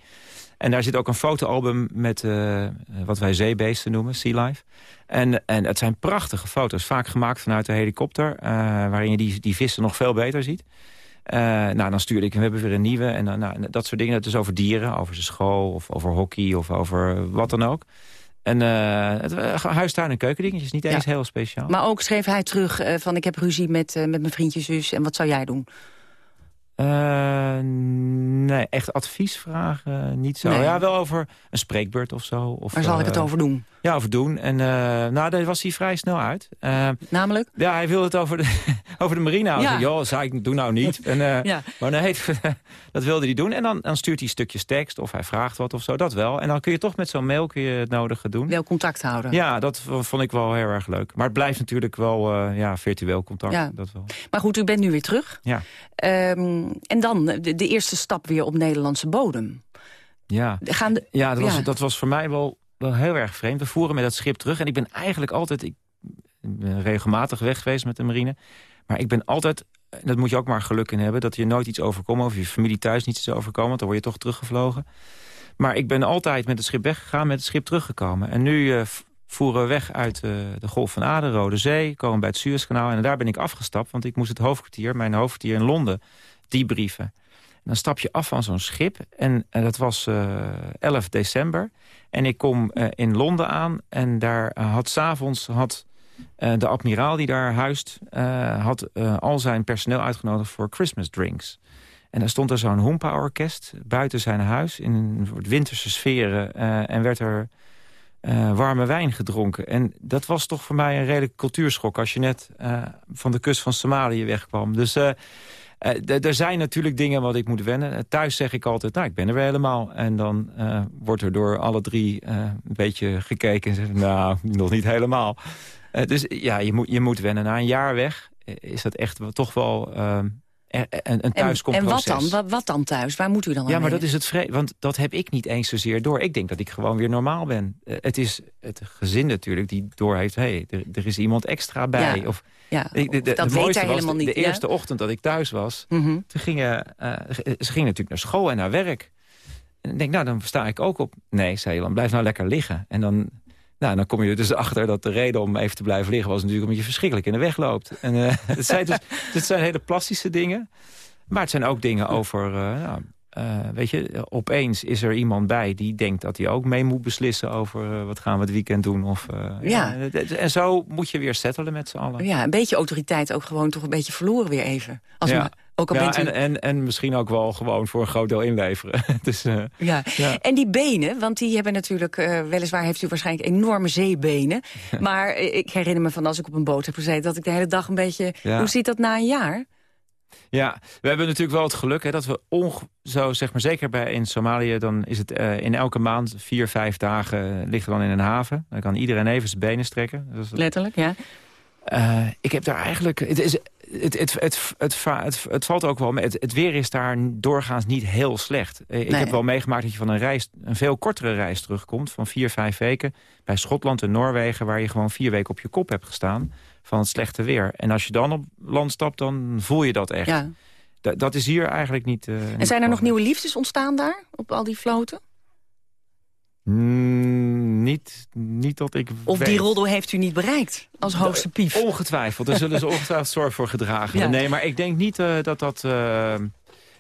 En daar zit ook een fotoalbum met eh, wat wij zeebeesten noemen, Sea Life. En, en het zijn prachtige foto's, vaak gemaakt vanuit de helikopter... eh, waarin je die, die vissen nog veel beter ziet. Eh, nou, dan stuurde ik, we hebben weer een nieuwe. En dan, nou, dat soort dingen, het is over dieren, over zijn school... of over hockey of over wat dan ook. En eh het, eh, huistuin- en keukendingetjes, niet eens heel speciaal. Maar ook schreef hij terug van ik heb ruzie met, met mijn vriendje zus en wat zou jij doen? Eh, nee, echt adviesvragen niet zo. Nee. Ja, wel over een spreekbeurt of zo. Of, Waar zal ik het eh, over doen? Ja, over doen. En eh, nou, daar was hij vrij snel uit. Namelijk? Ja, hij wilde het over de, [laughs] over de marine houden. Ja. Joh, zei ik, doe nou niet. [laughs] En, Ja. Maar nee, [laughs] dat wilde hij doen. En dan, dan stuurt hij stukjes tekst of hij vraagt wat of zo. Dat wel. En dan kun je toch met zo'n mail kun je het nodige doen. Wel contact houden. Ja, dat vond ik wel heel erg leuk. Maar het blijft natuurlijk wel ja, virtueel contact. Ja. Dat wel. Maar goed, u bent nu weer terug. Ja. Ehm, en dan de, de eerste stap weer op Nederlandse bodem. Ja, Gaan de, ja, dat, Was, ja. dat was voor mij wel, wel heel erg vreemd. We voeren met dat schip terug. En ik ben eigenlijk altijd... Ik ben regelmatig weg geweest met de marine. Maar ik ben altijd... Dat moet je ook maar geluk in hebben. Dat je nooit iets overkomt. Of je familie thuis niet iets overkomen. Want dan word je toch teruggevlogen. Maar ik ben altijd met het schip weggegaan. Met het schip teruggekomen. En nu eh, voeren we weg uit eh, de Golf van Aden, Rode Zee. Komen bij het Suezkanaal. En daar ben ik afgestapt. Want ik moest het hoofdkwartier, mijn hoofdkwartier in Londen, debriefen. En dan stap je af van zo'n schip. En, en dat was eh 11 december. En ik kom eh, in Londen aan. En daar eh, had s'avonds had eh, de admiraal die daar huist... eh, had eh, al zijn personeel uitgenodigd voor Christmas drinks. En daar stond er zo'n hoempa-orkest buiten zijn huis... in een soort winterse sferen. eh, en werd er eh, warme wijn gedronken. En dat was toch voor mij een redelijk cultuurschok... als je net eh, van de kust van Somalië wegkwam. Dus... eh, d- er zijn natuurlijk dingen wat ik moet wennen. Eh, thuis zeg ik altijd, nou, ik ben er weer helemaal. En dan eh, wordt er door alle drie een beetje gekeken en nou, [laughs] nog niet helemaal. Dus ja, je moet, je moet wennen. Na een jaar weg is dat echt toch wel ehm, een, een en, en thuiskomproces. wat dan? Wat, wat dan thuis? Waar moet u dan aan Ja, maar dat is het vre Want dat heb ik niet eens zozeer door. Ik denk dat ik gewoon weer normaal ben. Eh, het is het gezin natuurlijk die doorheeft... hé, hey, er, er is iemand extra bij. Ja. Of, Ja, ik, de, de, dat de weet hij helemaal niet, De eerste ochtend dat ik thuis was... Toen gingen, eh, ze gingen natuurlijk naar school en naar werk. En ik denk, nou, dan sta ik ook op. Nee, zei je dan, blijf nou lekker liggen. En dan, nou, dan kom je er dus achter dat de reden om even te blijven liggen... was natuurlijk omdat je verschrikkelijk in de weg loopt. En, eh, [laughs] het, zijn dus, [laughs] het zijn hele plastische dingen. Maar het zijn ook dingen over... eh, weet je, opeens is er iemand bij die denkt dat hij ook mee moet beslissen... over wat gaan we het weekend doen. Of, Ja. En zo moet je weer settelen met z'n allen. Ja, een beetje autoriteit ook gewoon toch een beetje verloren weer even. Als ja. Ook al ja, bent u... en, en, en misschien ook wel gewoon voor een groot deel inleveren. [laughs] dus, Ja. Ja. en die benen, want die hebben natuurlijk... eh, weliswaar heeft u waarschijnlijk enorme zeebenen. maar eh, ik herinner me van als ik op een boot heb gezeten... dat ik de hele dag een beetje... Ja. Hoe ziet dat na een jaar? Ja, we hebben natuurlijk wel het geluk hè, dat we onge zo zeg maar zeker bij in Somalië dan is het in elke maand vier vijf dagen liggen we dan in een haven. Dan kan iedereen even zijn benen strekken. Letterlijk, ja. Ik heb daar eigenlijk... Het, is, het, het, het, het, het, het valt ook wel mee. Het, het weer is daar doorgaans niet heel slecht. Eh, Ik Nee. heb wel meegemaakt dat je van een reis, een veel kortere reis terugkomt. Van vier, vijf weken. Bij Schotland en Noorwegen. Waar je gewoon vier weken op je kop hebt gestaan. Van het slechte weer. En als je dan op land stapt, dan voel je dat echt. Ja. Da- dat is hier eigenlijk niet... eh, En zijn er nog nieuwe liefdes ontstaan daar? Op al die floten? Mm, niet, niet dat ik Of weet. die roddel heeft u niet bereikt als hoogste pief? Ongetwijfeld. Daar zullen ze [laughs] ongetwijfeld zorg voor gedragen. Ja. Nee, maar ik denk niet eh, dat dat... eh,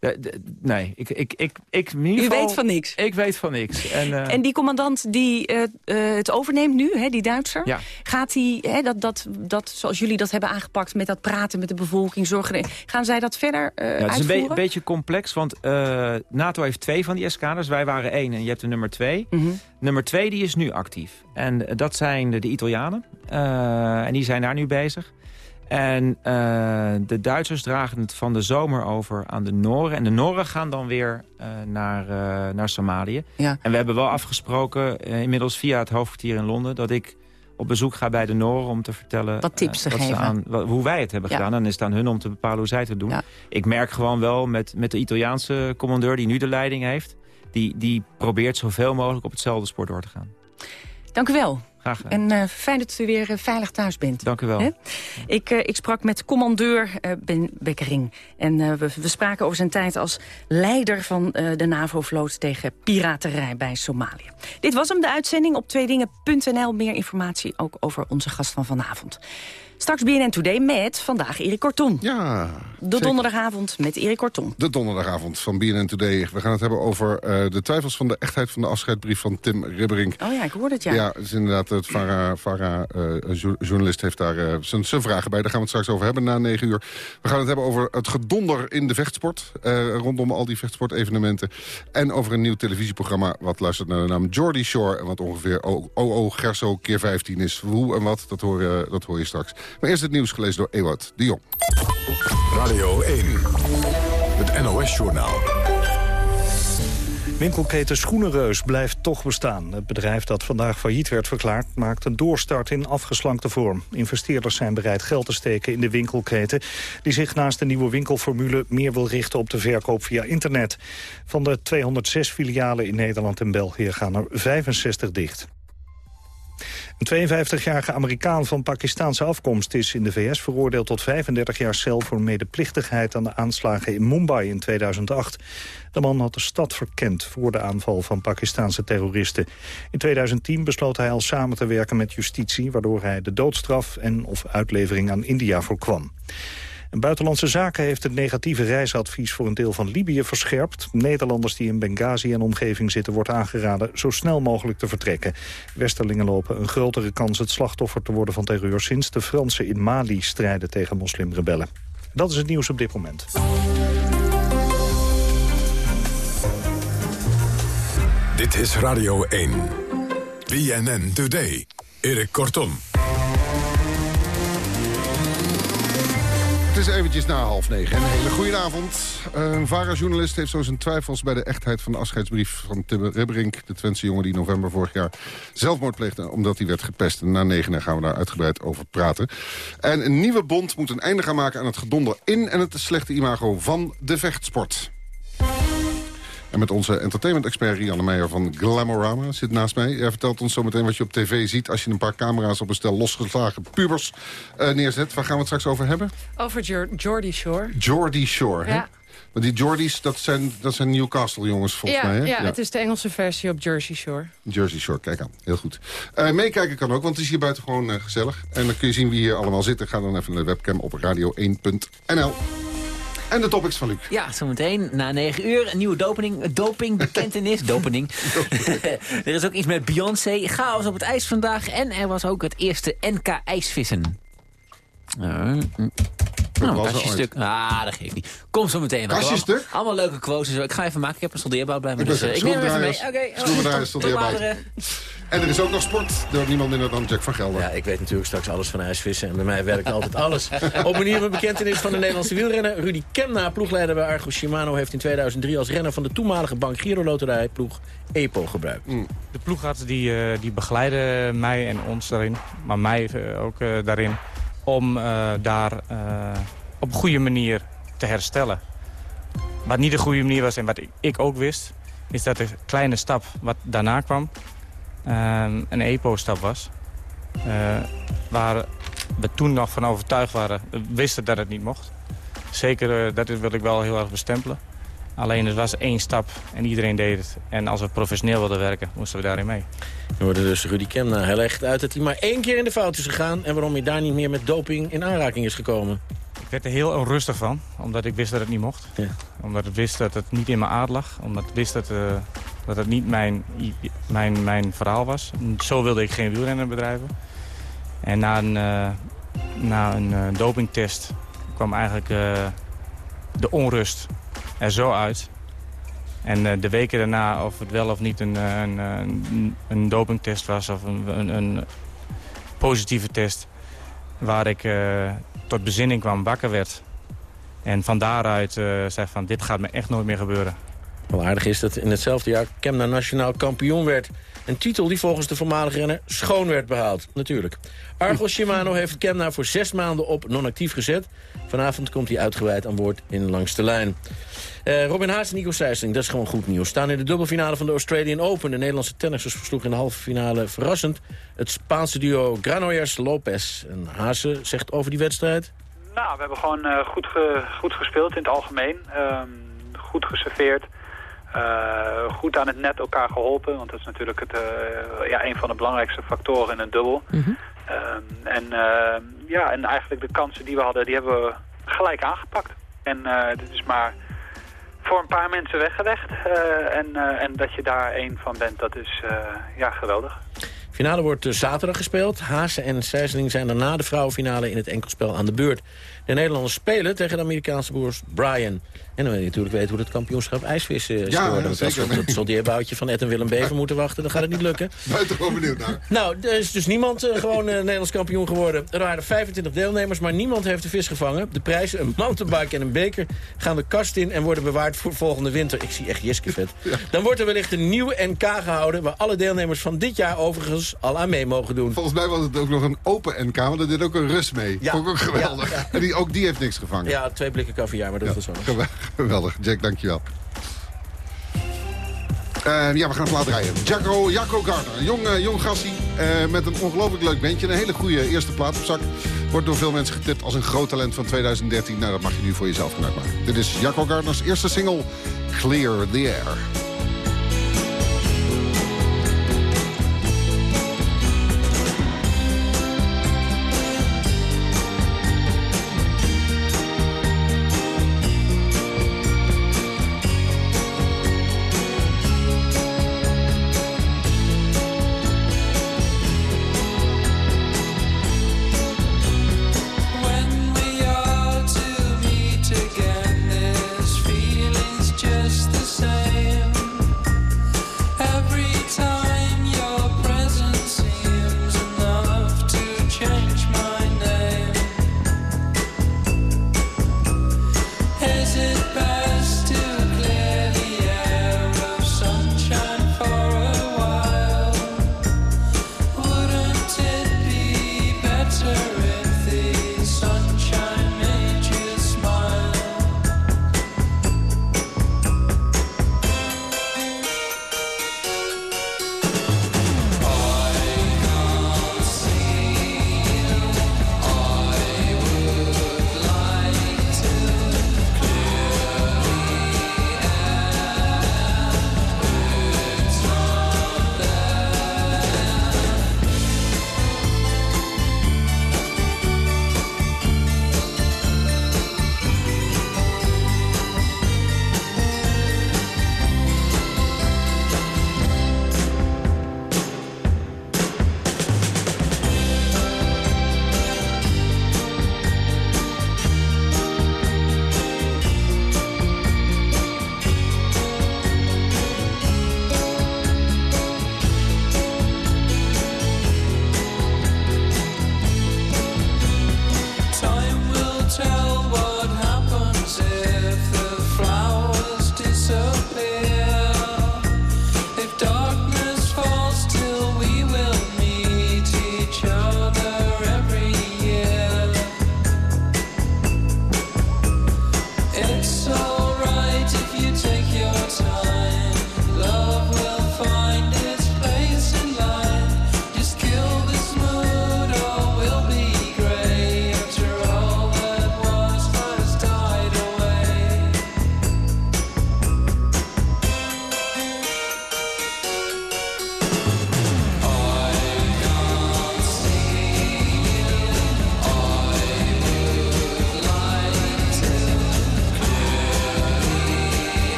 de- de- nee, ik, ik, ik, ik, in ieder U weet van niks? Ik weet van niks. En, eh, En die commandant die eh, eh, het overneemt nu, hè, die Duitser... Ja. gaat hij, hè, dat, dat, dat, zoals jullie dat hebben aangepakt... met dat praten met de bevolking, zorgen... gaan zij dat verder ja, het is een be- beetje complex, want NATO heeft twee van die eskaders. Wij waren één en je hebt de nummer twee. Mhm. Nummer twee die is nu actief. En dat zijn de, de Italianen. En die zijn daar nu bezig. En eh, de Duitsers dragen het van de zomer over aan de Noren. En de Noren gaan dan weer eh, naar, eh, naar Somalië. Ja. En we hebben wel afgesproken, inmiddels via het hoofdkwartier in Londen... dat ik op bezoek ga bij de Noren om te vertellen... Wat tips te wat geven. Aan, wat- hoe wij het hebben Ja. gedaan. Dan is het aan hun om te bepalen hoe zij het doen. Ja. Ik merk gewoon wel met, met de Italiaanse commandeur die nu de leiding heeft... Die, die probeert zoveel mogelijk op hetzelfde spoor door te gaan. Dank u wel. Graag gedaan. En eh, fijn dat u weer eh, veilig thuis bent. Dank u wel. Ik, eh, ik sprak met commandeur eh, Ben Bekkering. En eh, we, we spraken over zijn tijd als leider van eh, de NAVO-vloot tegen piraterij bij Somalië. Dit was hem, de uitzending op tweedingen.nl. Meer informatie ook over onze gast van vanavond. Straks BNN Today met vandaag Erik Korton. Ja, De zeker. donderdagavond met Erik Korton. De donderdagavond van BNN Today. We gaan het hebben over eh, de twijfels van de echtheid van de afscheidbrief van Tim Ribberink. Oh ja, ik hoorde het ja. Ja, het is inderdaad het VARA eh, heeft daar eh, zijn vragen bij. Daar gaan we het straks over hebben na negen uur. We gaan het hebben over het gedonder in de vechtsport. eh, rondom al die vechtsportevenementen. En over een nieuw televisieprogramma wat luistert naar de naam Jordy Shore. En wat ongeveer OO Gerso keer 15 is. Hoe en wat, dat hoor, dat hoor je straks. Maar eerst het nieuws gelezen door Ewout de Jong. Radio 1, het NOS-journaal. Winkelketen Schoenenreus blijft toch bestaan. Het bedrijf dat vandaag failliet werd verklaard... maakt een doorstart in afgeslankte vorm. Investeerders zijn bereid geld te steken in de winkelketen... die zich naast de nieuwe winkelformule meer wil richten op de verkoop via internet. Van de 206 filialen in Nederland en België gaan er 65 dicht. Een 52-jarige Amerikaan van Pakistaanse afkomst is in de VS veroordeeld tot 35 jaar cel voor medeplichtigheid aan de aanslagen in Mumbai in 2008. De man had de stad verkend voor de aanval van Pakistaanse terroristen. In 2010 besloot hij al samen te werken met justitie, waardoor hij de doodstraf en of uitlevering aan India voorkwam. En Buitenlandse Zaken heeft het negatieve reisadvies voor een deel van Libië verscherpt. Nederlanders die in Benghazi en omgeving zitten wordt aangeraden zo snel mogelijk te vertrekken. Westerlingen lopen een grotere kans het slachtoffer te worden van terreur sinds de Fransen in Mali strijden tegen moslimrebellen. Dat is het nieuws op dit moment. Dit is Radio 1. BNN Today. Erik Kortom. Het is eventjes na half negen. Een hele goede avond. Een VARA-journalist heeft zo zijn twijfels bij de echtheid van de afscheidsbrief van Tim Ribberink. De Twentse jongen die november vorig jaar zelfmoord pleegde omdat hij werd gepest. En na negen gaan we daar uitgebreid over praten. En een nieuwe bond moet een einde gaan maken aan het gedonder in en het slechte imago van de vechtsport. En met onze entertainment-expert Rianne Meijer van Glamorama zit naast mij. Hij vertelt ons zometeen wat je op tv ziet... als je een paar camera's op een stel losgeslagen pubers eh, neerzet. Waar gaan we het straks over hebben? Over Jor- Geordie Shore. Geordie Shore, hè? Ja. Maar die Geordies, dat zijn, dat zijn Newcastle-jongens volgens ja, mij, hè? ja, het is de Engelse versie op Jersey Shore. Jersey Shore, kijk aan. Heel goed. Eh, meekijken kan ook, want het is hier buiten gewoon eh, gezellig. En dan kun je zien wie hier allemaal zitten. Ga dan even naar de webcam op radio1.nl. En de topics van Luc. Ja, zometeen na 9 uur een nieuwe doping, doping. [laughs] er is ook iets met Beyoncé. Chaos op het ijs vandaag. En er was ook het eerste NK ijsvissen. Uh, nou, was er kastjestuk. Ah, dat geeft niet. Kom zo meteen. wel. Kastjestuk? Allemaal, allemaal leuke quotes. Ik ga even maken. Ik heb een soldeerbouw bij me. Ik Dus ik neem hem even mee. Oké. schroevendraaiers, tot soldeerbouw. En er is ook nog sport door niemand minder dan Jack van Gelder. Ja, ik weet natuurlijk straks alles van ijsvissen. En bij mij werkt altijd alles. [laughs] Op manier van bekentenis van de Nederlandse wielrenner. Rudy Kemna, ploegleider bij Argo Shimano... heeft in 2003 als renner van de toenmalige Bank Giro Loterij ploeg EPO gebruikt. De ploegarts die, eh, die begeleiden mij en ons daarin, maar mij eh, ook eh, daarin... om eh, daar eh, op een goede manier te herstellen. Wat niet de goede manier was en wat ik, ook wist... is dat de kleine stap wat daarna kwam een EPO-stap was. Eh, waar we toen nog van overtuigd waren, we wisten dat het niet mocht. Zeker, eh, dat wil ik wel heel erg bestempelen. Alleen het was één stap en iedereen deed het. En als we professioneel wilden werken, moesten we daarin mee. We hoorden dus Rudy Kemna. Hij legt uit dat hij maar één keer in de fout is gegaan... en waarom hij daar niet meer met doping in aanraking is gekomen. Ik werd er heel onrustig van, omdat ik wist dat het niet mocht. Omdat ik wist dat het niet in mijn aard lag. Omdat ik wist dat, eh, dat het niet mijn, mijn, mijn verhaal was. Zo wilde ik geen wielrenner bedrijven. En na een, eh, na een eh, dopingtest kwam eigenlijk eh, de onrust er zo uit. En de weken daarna, of het wel of niet een, een, een, dopingtest was... of een, een, positieve test, waar ik tot bezinning kwam, wakker werd. En van daaruit eh, zei van, dit gaat me echt nooit meer gebeuren. Wel aardig is dat in hetzelfde jaar Kemna nationaal kampioen werd. Een titel die volgens de voormalige renner schoon werd behaald. Natuurlijk. Argos [laughs] Shimano heeft Kemna voor zes maanden op non-actief gezet. Vanavond komt hij uitgebreid aan boord in Langs de Lijn. Uh, Robin Haas en Nico Sijsling, dat is gewoon goed nieuws. Staan in de dubbelfinale van de Australian Open. De Nederlandse tennissers versloegen in de halve finale verrassend... het Spaanse duo Granollers-Lopez. En Haase zegt over die wedstrijd... Nou, we hebben gewoon uh, goed, ge, goed gespeeld in het algemeen. Um, goed geserveerd. Uh, goed aan het net elkaar geholpen. Want dat is natuurlijk het, uh, ja, een van de belangrijkste factoren in een dubbel. Mm -hmm. um, en, uh, ja, en eigenlijk de kansen die we hadden, die hebben we gelijk aangepakt. En dit is maar voor een paar mensen weggelegd. en, en dat je daar één van bent, dat is ja, geweldig. Finale wordt zaterdag gespeeld. Haase en Sijsling zijn daarna de vrouwenfinale in het enkelspel aan de beurt. De Nederlanders spelen tegen de Amerikaanse broers Brian. En dan wil je natuurlijk weten hoe het kampioenschap ijsvissen is ja, geworden. Want zeker. als we op het soldeerboutje van Ed en Willem Bever moeten wachten... dan gaat het niet lukken. [laughs] Buitengewoon benieuwd naar. Nou, er is dus niemand uh, gewoon uh, Nederlands kampioen geworden. Er waren 25 deelnemers, maar niemand heeft de vis gevangen. De prijzen, een mountainbike en een beker, gaan de kast in... en worden bewaard voor volgende winter. Ik zie echt Jiskevet. [laughs] Ja. Dan wordt er wellicht een nieuw NK gehouden... waar alle deelnemers van dit jaar overigens al aan mee mogen doen. Volgens mij was het ook nog een open NK, want er deed ook een Rus mee. Ja. Vond ik ook geweldig. Ja, ja. En [laughs] die, ook die heeft niks gevangen. Ja, twee blikken caviar, maar dat Ja. is wel. Geweldig. Jack, dankjewel. Eh, ja, we gaan het laten rijden. Jacko, Jacco Gardner, jong, eh, jong gastie eh, met een ongelooflijk leuk bandje. Een hele goede eerste plaat op zak. Wordt door veel mensen getipt als een groot talent van 2013. Nou, dat mag je nu voor jezelf gaan uitmaken. Dit is Jacco Gardners eerste single, Clear the Air.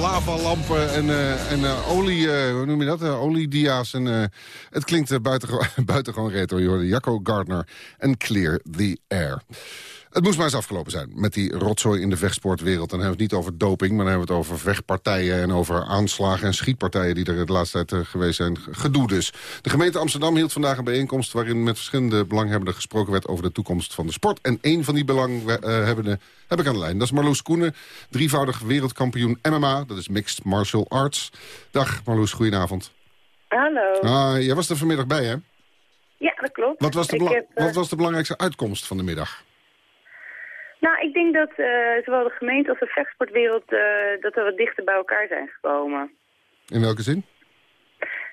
Lavalampen en, uh, en uh, olie, uh, hoe noem je dat? oliedia's. En, het klinkt [laughs] buitengewoon buitengewoon retro. Je hoorde Jacco Gardner en Clear the Air. Het moest maar eens afgelopen zijn met die rotzooi in de vechtsportwereld. Dan hebben we het niet over doping, maar dan hebben we het over vechtpartijen... en over aanslagen en schietpartijen die er de laatste tijd geweest zijn. Gedoe dus. De gemeente Amsterdam hield vandaag een bijeenkomst... waarin met verschillende belanghebbenden gesproken werd over de toekomst van de sport. En één van die belanghebbenden heb ik aan de lijn. Dat is Marloes Koenen, drievoudig wereldkampioen MMA. Dat is Mixed Martial Arts. Dag Marloes, goedenavond. Hallo. Ah, jij was er vanmiddag bij, hè? Ja, dat klopt. Wat was de, heb, uh... wat was de belangrijkste uitkomst van de middag? Nou, ik denk dat uh, zowel de gemeente als de vechtsportwereld uh, dat we wat dichter bij elkaar zijn gekomen. In welke zin?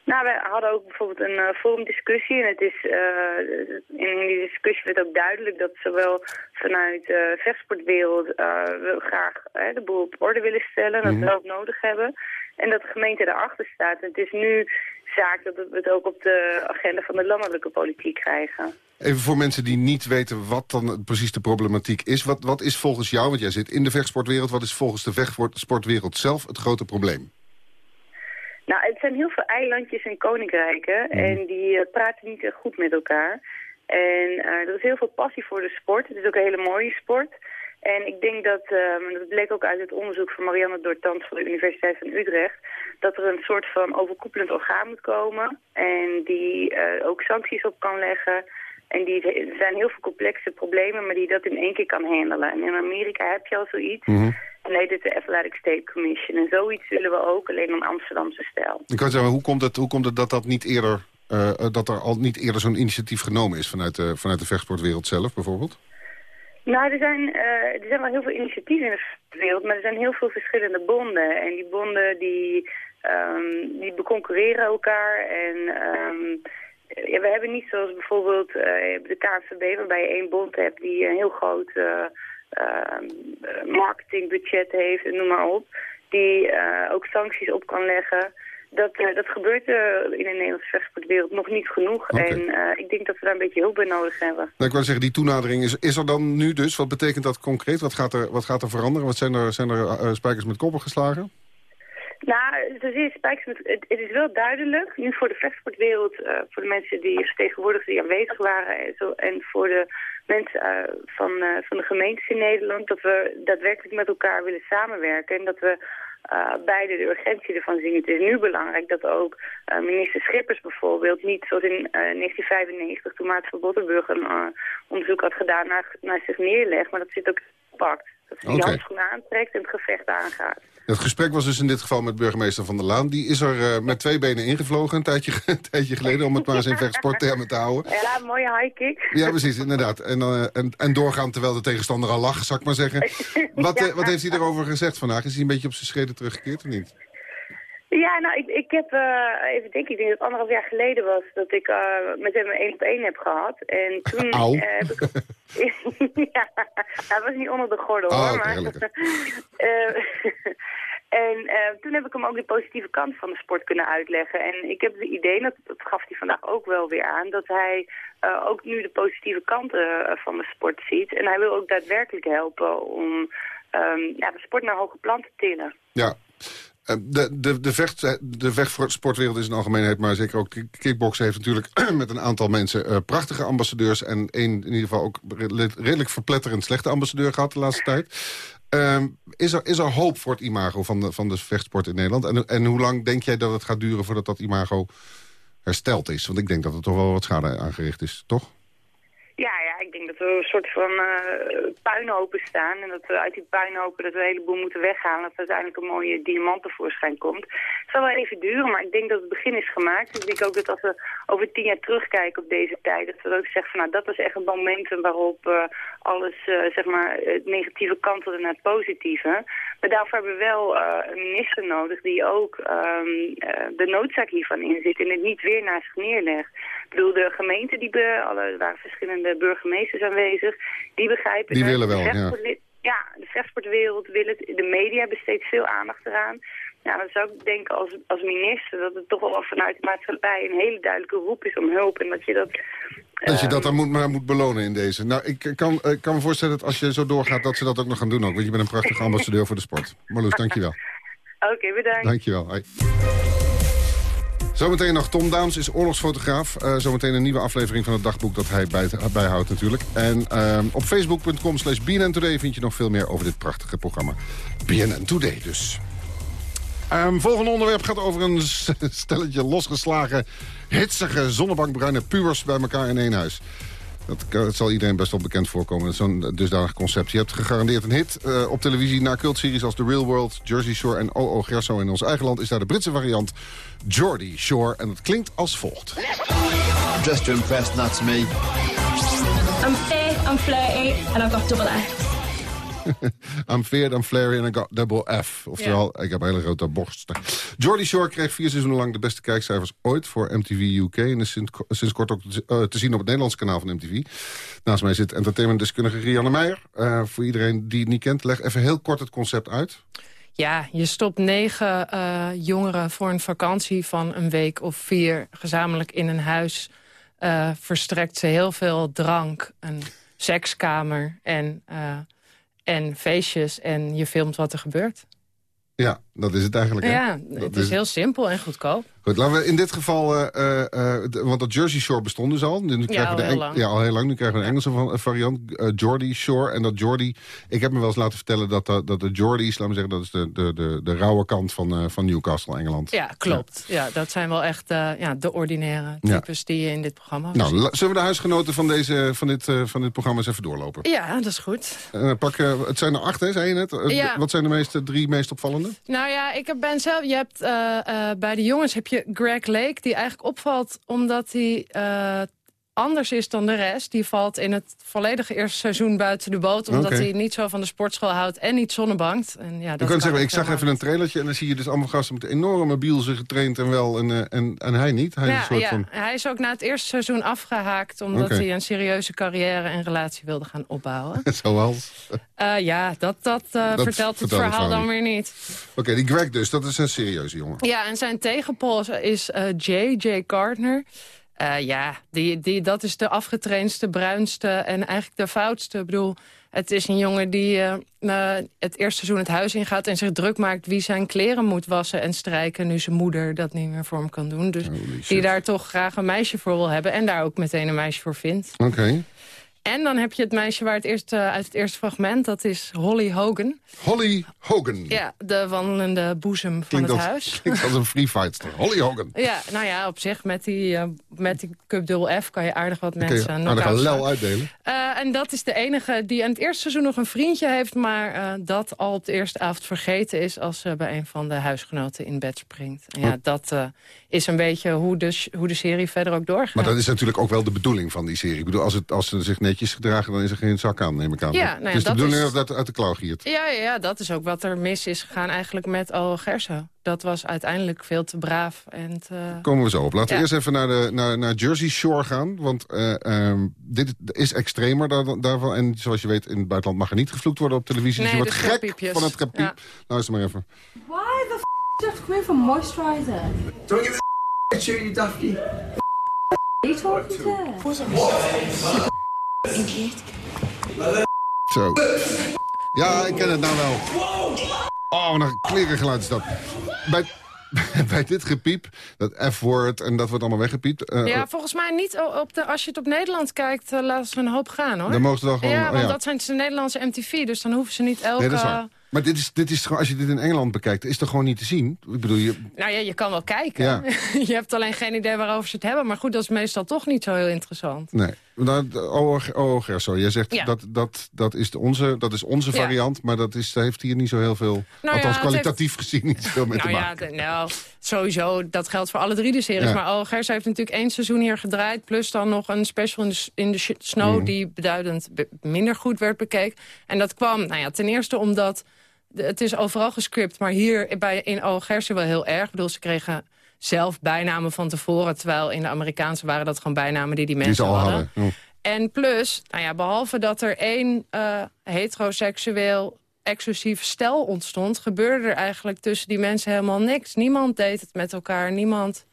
Nou, we hadden ook bijvoorbeeld een uh, forumdiscussie. En het is, in die discussie werd ook duidelijk dat zowel vanuit de vechtsportwereld we graag de boel op orde willen stellen. Dat mm -hmm. we dat nodig hebben. En dat de gemeente daarachter staat. En het is nu zaak dat we het ook op de agenda van de landelijke politiek krijgen. Even voor mensen die niet weten wat dan precies de problematiek is. Wat, wat is volgens jou, want jij zit in de vechtsportwereld... wat is volgens de vechtsportwereld zelf het grote probleem? Nou, het zijn heel veel eilandjes en koninkrijken. Mhm. En die uh, praten niet echt goed met elkaar. En uh, er is heel veel passie voor de sport. Het is ook een hele mooie sport. En ik denk dat, um, dat bleek ook uit het onderzoek van Marianne Dortans van de Universiteit van Utrecht, dat er een soort van overkoepelend orgaan moet komen en die uh, ook sancties op kan leggen. En die, er zijn heel veel complexe problemen, maar die dat in één keer kan handelen. En in Amerika heb je al zoiets. Mm -hmm. En heet het de Athletic State Commission. En zoiets willen we ook, alleen in Amsterdamse stijl. Ik kan zeggen, hoe komt het, hoe komt het dat, dat, niet eerder, uh, dat er al niet eerder zo'n initiatief genomen is vanuit de, vanuit de vechtsportwereld zelf bijvoorbeeld? Nou, er zijn, uh, er zijn wel heel veel initiatieven in de wereld, maar er zijn heel veel verschillende bonden. En die bonden die, um, die beconcurreren elkaar. En ja, we hebben niet zoals bijvoorbeeld uh, de KNVB, waarbij je één bond hebt die een heel groot uh, marketingbudget heeft, noem maar op. Die ook sancties op kan leggen. Dat, uh, dat gebeurt uh, in de Nederlandse vechtsportwereld nog niet genoeg. Okay. En uh, ik denk dat we daar een beetje hulp bij nodig hebben. Nou, ik wou zeggen, die toenadering is, is er dan nu dus. Wat betekent dat concreet? Wat gaat er, wat gaat er veranderen? Wat zijn er, zijn er spijkers met koppen geslagen? Nou, er is spijkers met, het, het, is wel duidelijk, nu voor de vechtsportwereld, voor de mensen die vertegenwoordigd die aanwezig waren en, zo, en voor de mensen van, van de gemeentes in Nederland, dat we daadwerkelijk met elkaar willen samenwerken en dat we uh, beide de urgentie ervan zien. Het is nu belangrijk dat ook uh, minister Schippers bijvoorbeeld niet zoals in uh, 1995 toen Maarten van Bottenburg een onderzoek had gedaan naar, naar zich neerlegt, maar dat zit ook pakt. Dat hij okay. handschoenen aantrekt en het gevecht aangaat. Het gesprek was dus in dit geval met burgemeester Van der Laan. Die is er uh, met twee benen ingevlogen een tijdje, [laughs] een tijdje geleden... om het maar eens in vechtsporttermen te houden. [laughs] Ja, een mooie high kick. Ja, precies, inderdaad. En, uh, en, en doorgaan terwijl de tegenstander al lag, zou ik maar zeggen. [laughs] Wat, ja. uh, wat heeft hij erover gezegd vandaag? Is hij een beetje op zijn schreden teruggekeerd of niet? Ja, nou, ik, ik heb, uh, even denken, ik denk dat het anderhalf jaar geleden was dat ik uh, met hem een één op één heb gehad. En toen [laughs] uh, heb ik... [laughs] ja, hij was niet onder de gordel, oh, hoor. Maar, [laughs] en toen heb ik hem ook de positieve kant van de sport kunnen uitleggen. En ik heb het idee, dat, dat gaf hij vandaag ook wel weer aan, dat hij ook nu de positieve kanten van de sport ziet. En hij wil ook daadwerkelijk helpen om um, ja, de sport naar hoge plan te tillen. Ja, de, de, de, vecht, de vechtsportwereld is een algemeenheid, maar zeker ook kickboksen heeft natuurlijk [clears throat] met een aantal mensen uh, prachtige ambassadeurs en één in ieder geval ook redelijk verpletterend slechte ambassadeur gehad de laatste tijd. Um, is, er, is er hoop voor het imago van de, van de vechtsport in Nederland? En, en hoe lang denk jij dat het gaat duren voordat dat imago hersteld is? Want ik denk dat er toch wel wat schade aangericht is, toch? Ja, ja, ik denk dat we een soort van uh, puinhopen staan. En dat we uit die puinhopen dat we een heleboel moeten weghalen. Dat er uiteindelijk een mooie diamant tevoorschijn komt. Het zal wel even duren, maar ik denk dat het begin is gemaakt. Ik denk ook dat als we over tien jaar terugkijken op deze tijd... dat we ook zeggen van nou, dat was echt een momentum waarop uh, alles, uh, zeg maar, het negatieve kantelde naar het positieve. Maar daarvoor hebben we wel een minister nodig die ook um, de noodzaak hiervan inzit. En het niet weer naar zich neerlegt. Ik bedoel, de gemeente, die be, alle, er waren verschillende burgemeesters aanwezig, die begrijpen... Die willen wel, ja. Ja, de vechtsportwereld wil het, de media besteedt veel aandacht eraan. Ja, dan zou ik denken als, als minister dat het toch wel vanuit de maatschappij een hele duidelijke roep is om hulp. En dat je dat... Dat je dat dan moet, maar moet belonen in deze. Nou, ik kan, ik kan me voorstellen dat als je zo doorgaat dat ze dat ook nog gaan doen ook. Want je bent een prachtige ambassadeur voor de sport. Marloes, dankjewel. [laughs] Oké, bedankt. Dankjewel. Hoi. Zometeen nog Tom Downs is oorlogsfotograaf. Uh, zometeen een nieuwe aflevering van het dagboek dat hij bij, bijhoudt natuurlijk. En uh, op facebook.com slash BNN Today vind je nog veel meer over dit prachtige programma. BNN Today dus. Um, volgende onderwerp gaat over een [laughs] stelletje losgeslagen, hitsige zonnebankbruine pubers bij elkaar in één huis. Dat, zal iedereen best wel bekend voorkomen, zo'n dusdanig concept. Je hebt gegarandeerd een hit uh, op televisie na cultseries als The Real World, Jersey Shore en O.O. Gerso. In ons eigen land is daar de Britse variant Geordie Shore. En het klinkt als volgt. Just to impress, that's me. I'm fair, I'm flirty, and I've got double F. [laughs] I'm feared, I'm flary and I got double F. Oftewel, ik heb hele grote borsten. Jordy Shore kreeg vier seizoenen lang de beste kijkcijfers ooit voor MTV UK. En is sinds, kort ook te, te, zien op het Nederlandse kanaal van MTV. Naast mij zit entertainmentdeskundige Rianne Meijer. Uh, voor iedereen die het niet kent, leg even heel kort het concept uit. Ja, je stopt negen uh, jongeren voor een vakantie van een week of vier... gezamenlijk in een huis. Uh, verstrekt ze heel veel drank, een sekskamer en en feestjes en je filmt wat er gebeurt. Ja, dat is het eigenlijk. Hè? Ja, het is, heel simpel en goedkoop. Goed, laten we in dit geval, uh, uh, want dat Jersey Shore bestond dus al. Nu ja, al we de heel lang. Ja, al heel lang. Nu krijgen we een Engelse variant, uh, Geordie Shore. En dat Geordie, ik heb me wel eens laten vertellen dat, dat, dat de Geordies, laten we zeggen, dat is de, de, de, de rauwe kant van, van Newcastle, Engeland. Ja, klopt. Ja. ja dat zijn wel echt ja, de ordinaire types die je in dit programma Nou, zullen we de huisgenoten van, deze, van, dit, van dit programma eens even doorlopen? Ja, dat is goed. pak, het zijn er acht, hè, zei je net? Wat zijn de meeste, drie meest opvallende? Nou ja, ik ben zelf, je hebt bij de jongens heb je Greg Lake die eigenlijk opvalt omdat hij uh, anders is dan de rest. Die valt in het volledige eerste seizoen buiten de boot... omdat hij niet zo van de sportschool houdt en niet zonnebankt. En ja, dat kan zeggen, ik zag even een trailertje... en dan zie je dus allemaal gasten met enorme bielsen getraind en wel... en, uh, en, en hij niet. Hij, ja, is een soort ja. van... hij is ook na het eerste seizoen afgehaakt... omdat Okay. hij een serieuze carrière en relatie wilde gaan opbouwen. [laughs] Zoals? Uh, ja, dat, dat, uh, Dat vertelt het verhaal dan weer niet. Oké, die Greg dus, dat is een serieuze jongen. Ja, en zijn tegenpool is uh, Jay Gardner. Uh, ja, die, die, dat is de afgetraindste, bruinste en eigenlijk de foutste. Ik bedoel, het is een jongen die uh, uh, het eerste seizoen het huis ingaat... en zich druk maakt wie zijn kleren moet wassen en strijken... nu zijn moeder dat niet meer voor hem kan doen. Dus die daar toch graag een meisje voor wil hebben... en daar ook meteen een meisje voor vindt. Oké. Okay. En dan heb je het meisje waar het eerst, uh, uit het eerste fragment, dat is Holly Hogan. Holly Hogan. Ja, de wandelende boezem van klinkt het als, huis. [laughs] Klinkt als een free fighter. Holly Hogan. Ja, nou ja, op zich met die, uh, met die Cup Dubbel F kan je aardig wat mensen... Je aardig een lel uitdelen. Uh, en dat is de enige die in het eerste seizoen nog een vriendje heeft... maar dat al op de eerste avond vergeten is... als ze bij een van de huisgenoten in bed springt. En ja, oh. dat is een beetje hoe de, hoe de serie verder ook doorgaat. Maar dat is natuurlijk ook wel de bedoeling van die serie. Ik bedoel, als, het, als ze zich netjes gedragen, dan is er geen zak aan, neem ik aan. Ja, nou ja, is de dat bedoeling is... dat uit de klauw giert. Ja, ja, ja, dat is ook wat er mis is gegaan eigenlijk met O. Gerso. Dat was uiteindelijk veel te braaf. En te... Komen we zo op. Laten ja. we eerst even naar, de, naar, naar Jersey Shore gaan. Want uh, um, dit is extremer daar, daarvan. En zoals je weet, in het buitenland mag er niet gevloekt worden op televisie. Nee, dus je wordt gek van het gepiep. Ja. Luister maar even. Why the f*** do you have to come in for moisturizer? Don't give a f*** you dafty. Are you talking to? Zo. Ja, ik ken het nou wel. Oh, wat een klerengeluid is dat. Bij, [laughs] bij dit gepiep, dat F-woord en dat wordt allemaal weggepiept. Uh, ja, volgens mij niet op de, als je het op Nederland kijkt, uh, laten ze een hoop gaan, hoor. Dan mogen ze wel gewoon... Ja, want oh, ja. dat zijn de Nederlandse MTV, dus dan hoeven ze niet elke... Nee, dat is waar. Maar dit is, dit is gewoon, als je dit in Engeland bekijkt, is toch gewoon niet te zien? Ik bedoel, je... Nou ja, je kan wel kijken. Ja. [laughs] je hebt alleen geen idee waarover ze het hebben. Maar goed, dat is meestal toch niet zo heel interessant. Nee. Oh, oh Gerso, jij zegt ja. dat, dat, dat is onze, dat is onze Ja. variant... maar dat, is, dat heeft hier niet zo heel veel... Nou althans kwalitatief gezien niet veel mee nou te ja, maken. de- nou, sowieso, dat geldt voor alle drie de series. Maar Gers heeft natuurlijk één seizoen hier gedraaid... plus dan nog een special in de, in de snow... Mhm. die beduidend be- minder goed werd bekeken. En dat kwam, nou ja, ten eerste omdat... de- het is overal gescript, maar hier bij, in Gersen wel heel erg. Ik bedoel, ze kregen zelf bijnamen van tevoren... terwijl in de Amerikaanse waren dat gewoon bijnamen die die mensen hadden. hadden. En plus, nou ja, behalve dat er één eh, heteroseksueel exclusief stel ontstond... gebeurde er eigenlijk tussen die mensen helemaal niks. Niemand deed het met elkaar, niemand...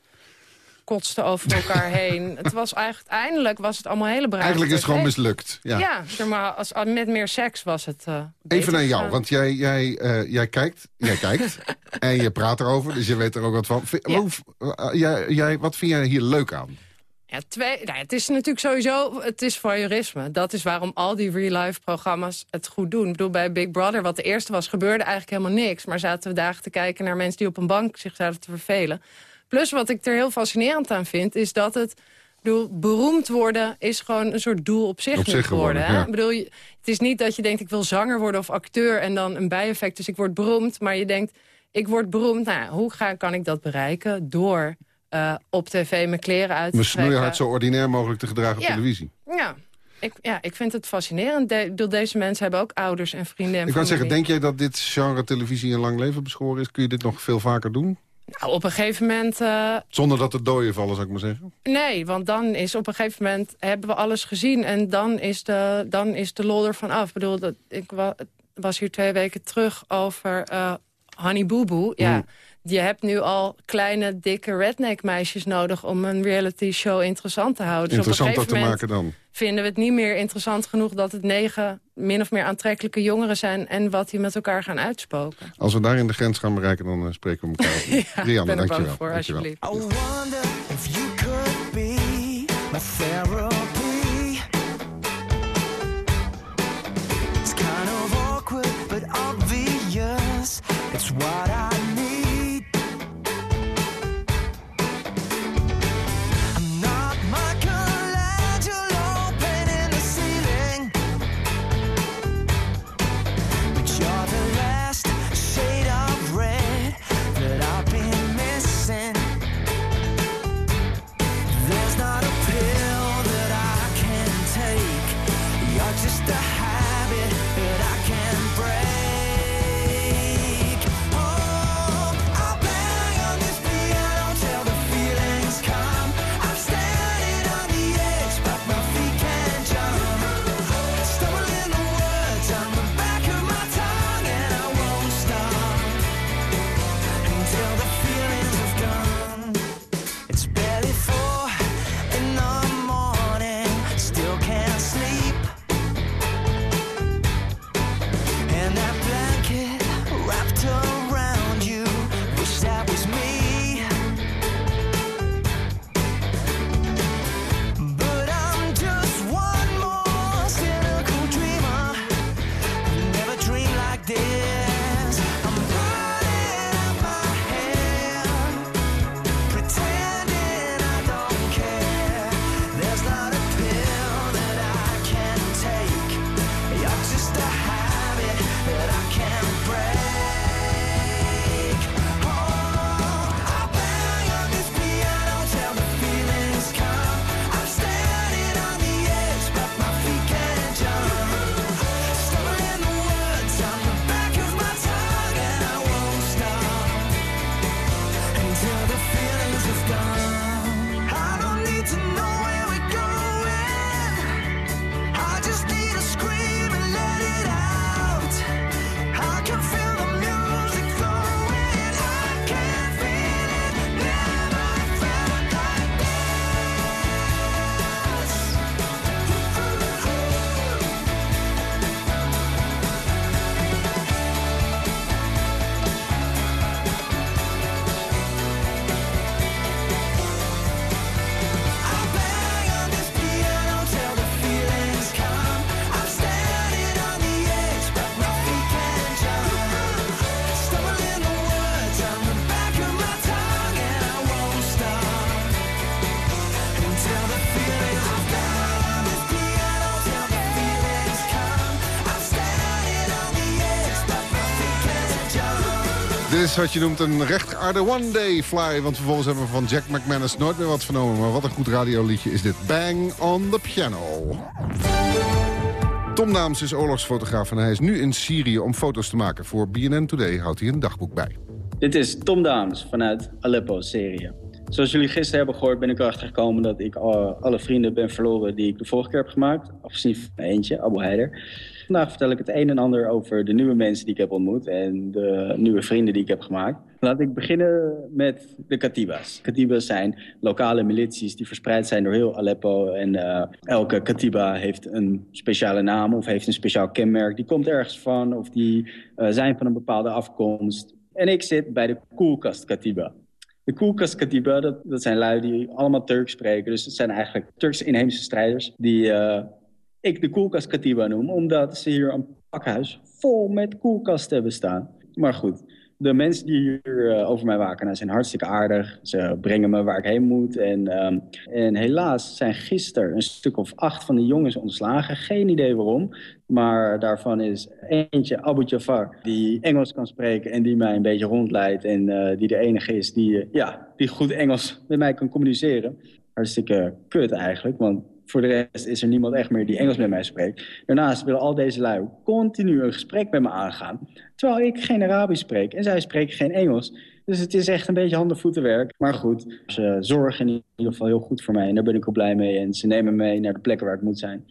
kotsten over elkaar [laughs] heen. Het was eigenlijk, uiteindelijk was het allemaal hele bruine Eigenlijk is het gewoon mislukt. Ja. Ja, zeg maar, als, met meer seks was het uh, Even naar jou, want jij, jij, uh, jij kijkt, jij kijkt [laughs] en je praat erover, dus je weet er ook wat van. Ja. uh, jij, jij, wat vind jij hier leuk aan? Ja, twee, nou, het is natuurlijk sowieso, het is voyeurisme. Dat is waarom al die real-life programma's het goed doen. Ik bedoel, bij Big Brother, wat de eerste was, gebeurde eigenlijk helemaal niks. Maar zaten we dagen te kijken naar mensen die op een bank zich zaten te vervelen. Plus, wat ik er heel fascinerend aan vind, is dat het... bedoel, beroemd worden is gewoon een soort doel op zich, Op zich geworden. geworden, hè? ja. Ik bedoel, het is niet dat je denkt, ik wil zanger worden of acteur... en dan een bijeffect, dus ik word beroemd. Maar je denkt, ik word beroemd, nou, hoe ga, kan ik dat bereiken? Door eh, op tv mijn kleren uit te Me trekken. snoeihard zo ordinair mogelijk te gedragen op Ja. televisie. Ja, ik, ja, ik vind het fascinerend. De, deze mensen hebben ook ouders en vrienden en Ik wou zeggen, denk jij dat dit genre televisie een lang leven beschoren is? Kun je dit nog veel vaker doen? Nou, op een gegeven moment... eh, Zonder dat er doden vallen, zou ik maar zeggen. nee, want dan is op een gegeven moment... hebben we alles gezien en dan is de, dan is de lol ervan af. Ik bedoel, dat, ik wa- was hier twee weken terug over eh Honey Boo Boo. Ja, Mm. Je hebt nu al kleine, dikke redneck meisjes nodig... om een reality show interessant te houden. Dus op een Interessanter gegeven te maken dan. vinden we het niet meer interessant genoeg... dat het negen min of meer aantrekkelijke jongeren zijn... en wat die met elkaar gaan uitspoken. Als we daarin de grens gaan bereiken, dan eh, spreken we elkaar. [laughs] Ja, Rianne, ik ben er dankjewel. bang voor, dankjewel. alsjeblieft. I wonder if you could be my therapy. It's kind of awkward, but obvious. It's what I is wat je noemt een rechtgeaarde one day fly. Want vervolgens hebben we van Jack McManus nooit meer wat vernomen. Maar wat een goed radioliedje is dit. Bang on the piano. Tom Daams is oorlogsfotograaf en hij is nu in Syrië om foto's te maken. Voor BNN Today houdt hij een dagboek bij. Dit is Tom Daams vanuit Aleppo, Syrië. Zoals jullie gisteren hebben gehoord ben ik erachter gekomen dat ik al- alle vrienden ben verloren die ik de vorige keer heb gemaakt. Afgezien van eentje, Abu Heider. Vandaag vertel ik het een en ander over de nieuwe mensen die ik heb ontmoet en de nieuwe vrienden die ik heb gemaakt. Laat ik beginnen met de Katibas. Katibas zijn lokale milities die verspreid zijn door heel Aleppo. En eh, elke Katiba heeft een speciale naam of heeft een speciaal kenmerk. Die komt ergens van of die eh, zijn van een bepaalde afkomst. En ik zit bij de Koelkast Katiba. De Koelkast Katiba, dat, zijn lui die allemaal Turks spreken. Dus het zijn eigenlijk Turkse inheemse strijders die eh, ik de Koelkast Katiba noem. Omdat ze hier een pakhuis vol met koelkasten hebben staan. Maar goed, de mensen die hier eh, over mij waken nou, zijn hartstikke aardig. Ze brengen me waar ik heen moet. En, ehm, en helaas zijn gisteren een stuk of acht van de jongens ontslagen. Geen idee waarom. Maar daarvan is eentje, Abu Jafar, die Engels kan spreken... en die mij een beetje rondleidt. En eh, die de enige is die, eh, ja, die goed Engels met mij kan communiceren. Hartstikke kut eigenlijk, want voor de rest is er niemand echt meer die Engels met mij spreekt. Daarnaast willen al deze lui continu een gesprek met me aangaan. Terwijl ik geen Arabisch spreek en zij spreken geen Engels. Dus het is echt een beetje handen-voetenwerk. Maar goed, ze zorgen in ieder geval heel goed voor mij. En daar ben ik ook blij mee. En ze nemen me mee naar de plekken waar ik moet zijn.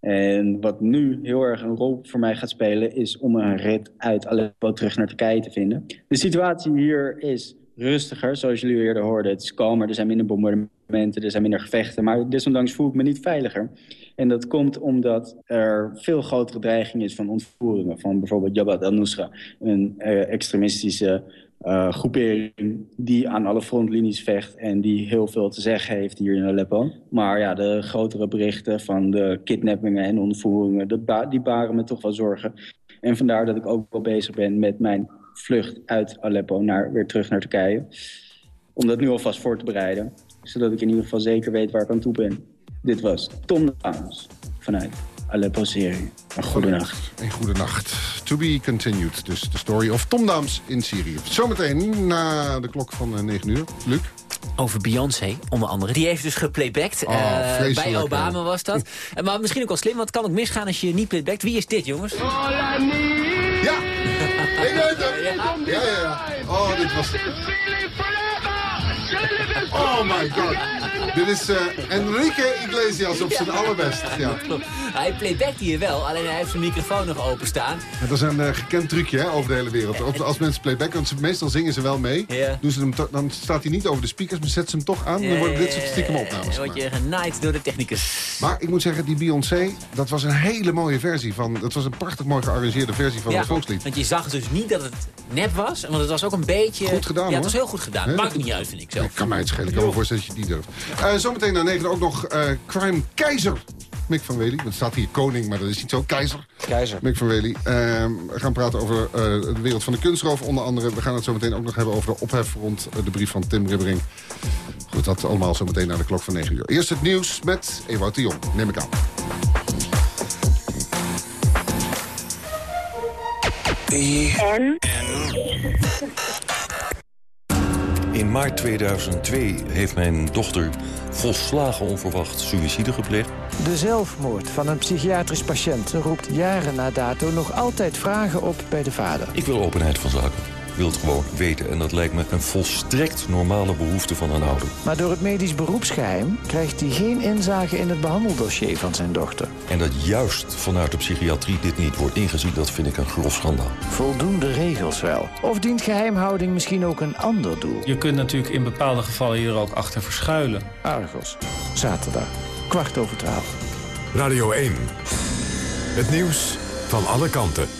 En wat nu heel erg een rol voor mij gaat spelen... is om een rit uit Aleppo terug naar Turkije te vinden. De situatie hier is rustiger, zoals jullie eerder hoorden. Het is kalmer, er zijn minder bombardementen, er zijn minder gevechten. Maar desondanks voel ik me niet veiliger. En dat komt omdat er veel grotere dreiging is van ontvoeringen. Van bijvoorbeeld Jabhat al-Nusra, een eh, extremistische eh, groepering die aan alle frontlinies vecht en die heel veel te zeggen heeft hier in Aleppo. Maar ja, de grotere berichten van de kidnappingen en ontvoeringen, die baren me toch wel zorgen. En vandaar dat ik ook wel bezig ben met mijn vlucht uit Aleppo naar, weer terug naar Turkije. Om dat nu alvast voor te bereiden, zodat ik in ieder geval zeker weet waar ik aan toe ben. Dit was Tom Dames vanuit Aleppo-Syrië. Een goede nacht. Een goede nacht. To be continued. Dus de story of Tom Dams in Syrië. Zometeen na de klok van eh, 9 uur. Luc? Over Beyoncé, onder andere. Die heeft dus geplaybacked. Oh, Eh, bij Obama ja. was dat. [laughs] Eh, maar misschien ook wel slim, want het kan ook misgaan als je niet playbackt. Wie is dit, jongens? Ja! Ik weet het! Ja, ja, ja. Oh, dit was... Oh my god. Dit is eh, Enrique Iglesias op zijn allerbest. Ja. Hij playbackt hier wel, alleen hij heeft zijn microfoon nog openstaan. Dat is een eh, gekend trucje hè, over de hele wereld. Of- Als mensen playbacken, want ze, meestal zingen ze wel mee. Ja. Doen ze hem dan staat hij niet over de speakers, maar zet ze hem toch aan. Dan worden dit soort stiekem opnames Dan word je genaaid door de technicus. Maar ik moet zeggen, die Beyoncé, dat was een hele mooie versie van... Dat was een prachtig mooi gearrangeerde versie van het volkslied. want je zag dus niet dat het nep was, want het was ook een beetje... Goed gedaan, Ja, het was heel goed gedaan. Maakt niet uit, vind ik zelf. Kan mij het schelen, ik kan me voorstellen dat je die durft. Eh, zometeen na negen ook nog eh, Crime Keizer. Mick van Wely, het staat hier koning, maar dat is niet zo. Keizer. Keizer. Mick van Wely. Eh, we gaan praten over eh, de wereld van de kunstroof onder andere. We gaan het zo meteen ook nog hebben over de ophef rond de brief van Tim Ribbering. Goed, dat allemaal zo meteen naar de klok van 9 uur. Eerst het nieuws met Ewout de Jong, neem ik aan. In maart 2002 heeft mijn dochter volslagen onverwacht suïcide gepleegd. De zelfmoord van een psychiatrisch patiënt roept jaren na dato nog altijd vragen op bij de vader. Ik wil openheid van zaken. Ik wil het gewoon weten. En dat lijkt me een volstrekt normale behoefte van een ouder. Maar door het medisch beroepsgeheim krijgt hij geen inzage in het behandeldossier van zijn dochter. En dat juist vanuit de psychiatrie dit niet wordt ingezien, dat vind ik een grof schandaal. Voldoen de regels wel? Of dient geheimhouding misschien ook een ander doel? Je kunt natuurlijk in bepaalde gevallen hier ook achter verschuilen. Argos, zaterdag, kwart over twaalf. Radio 1. Het nieuws van alle kanten.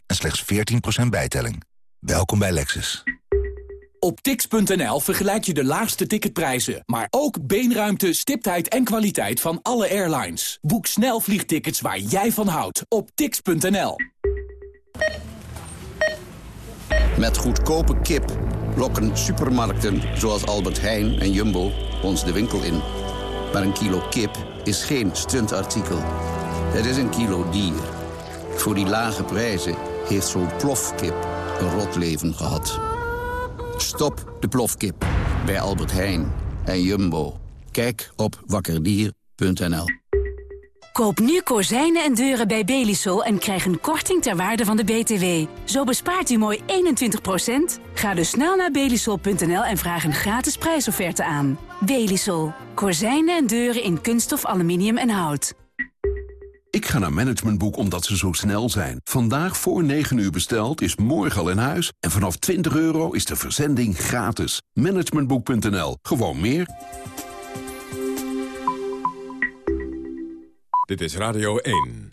en slechts 14% bijtelling. Welkom bij Lexus. Op tix.nl vergelijk je de laagste ticketprijzen, maar ook beenruimte, stiptheid en kwaliteit van alle airlines. Boek snel vliegtickets waar jij van houdt op tix.nl. Met goedkope kip lokken supermarkten zoals Albert Heijn en Jumbo ons de winkel in. Maar een kilo kip is geen stuntartikel. Het is een kilo dier. Voor die lage prijzen heeft zo'n plofkip een rot leven gehad. Stop de plofkip bij Albert Heijn en Jumbo. Kijk op wakkerdier.nl. Koop nu kozijnen en deuren bij Belisol en krijg een korting ter waarde van de BTW. Zo bespaart u mooi 21%. Ga dus snel naar belisol.nl en vraag een gratis prijsofferte aan. Belisol. Kozijnen en deuren in kunststof, aluminium en hout. Ik ga naar Managementboek omdat ze zo snel zijn. Vandaag voor 9 uur besteld is morgen al in huis. En vanaf 20 euro is de verzending gratis. Managementboek.nl. Gewoon meer. Dit is Radio 1.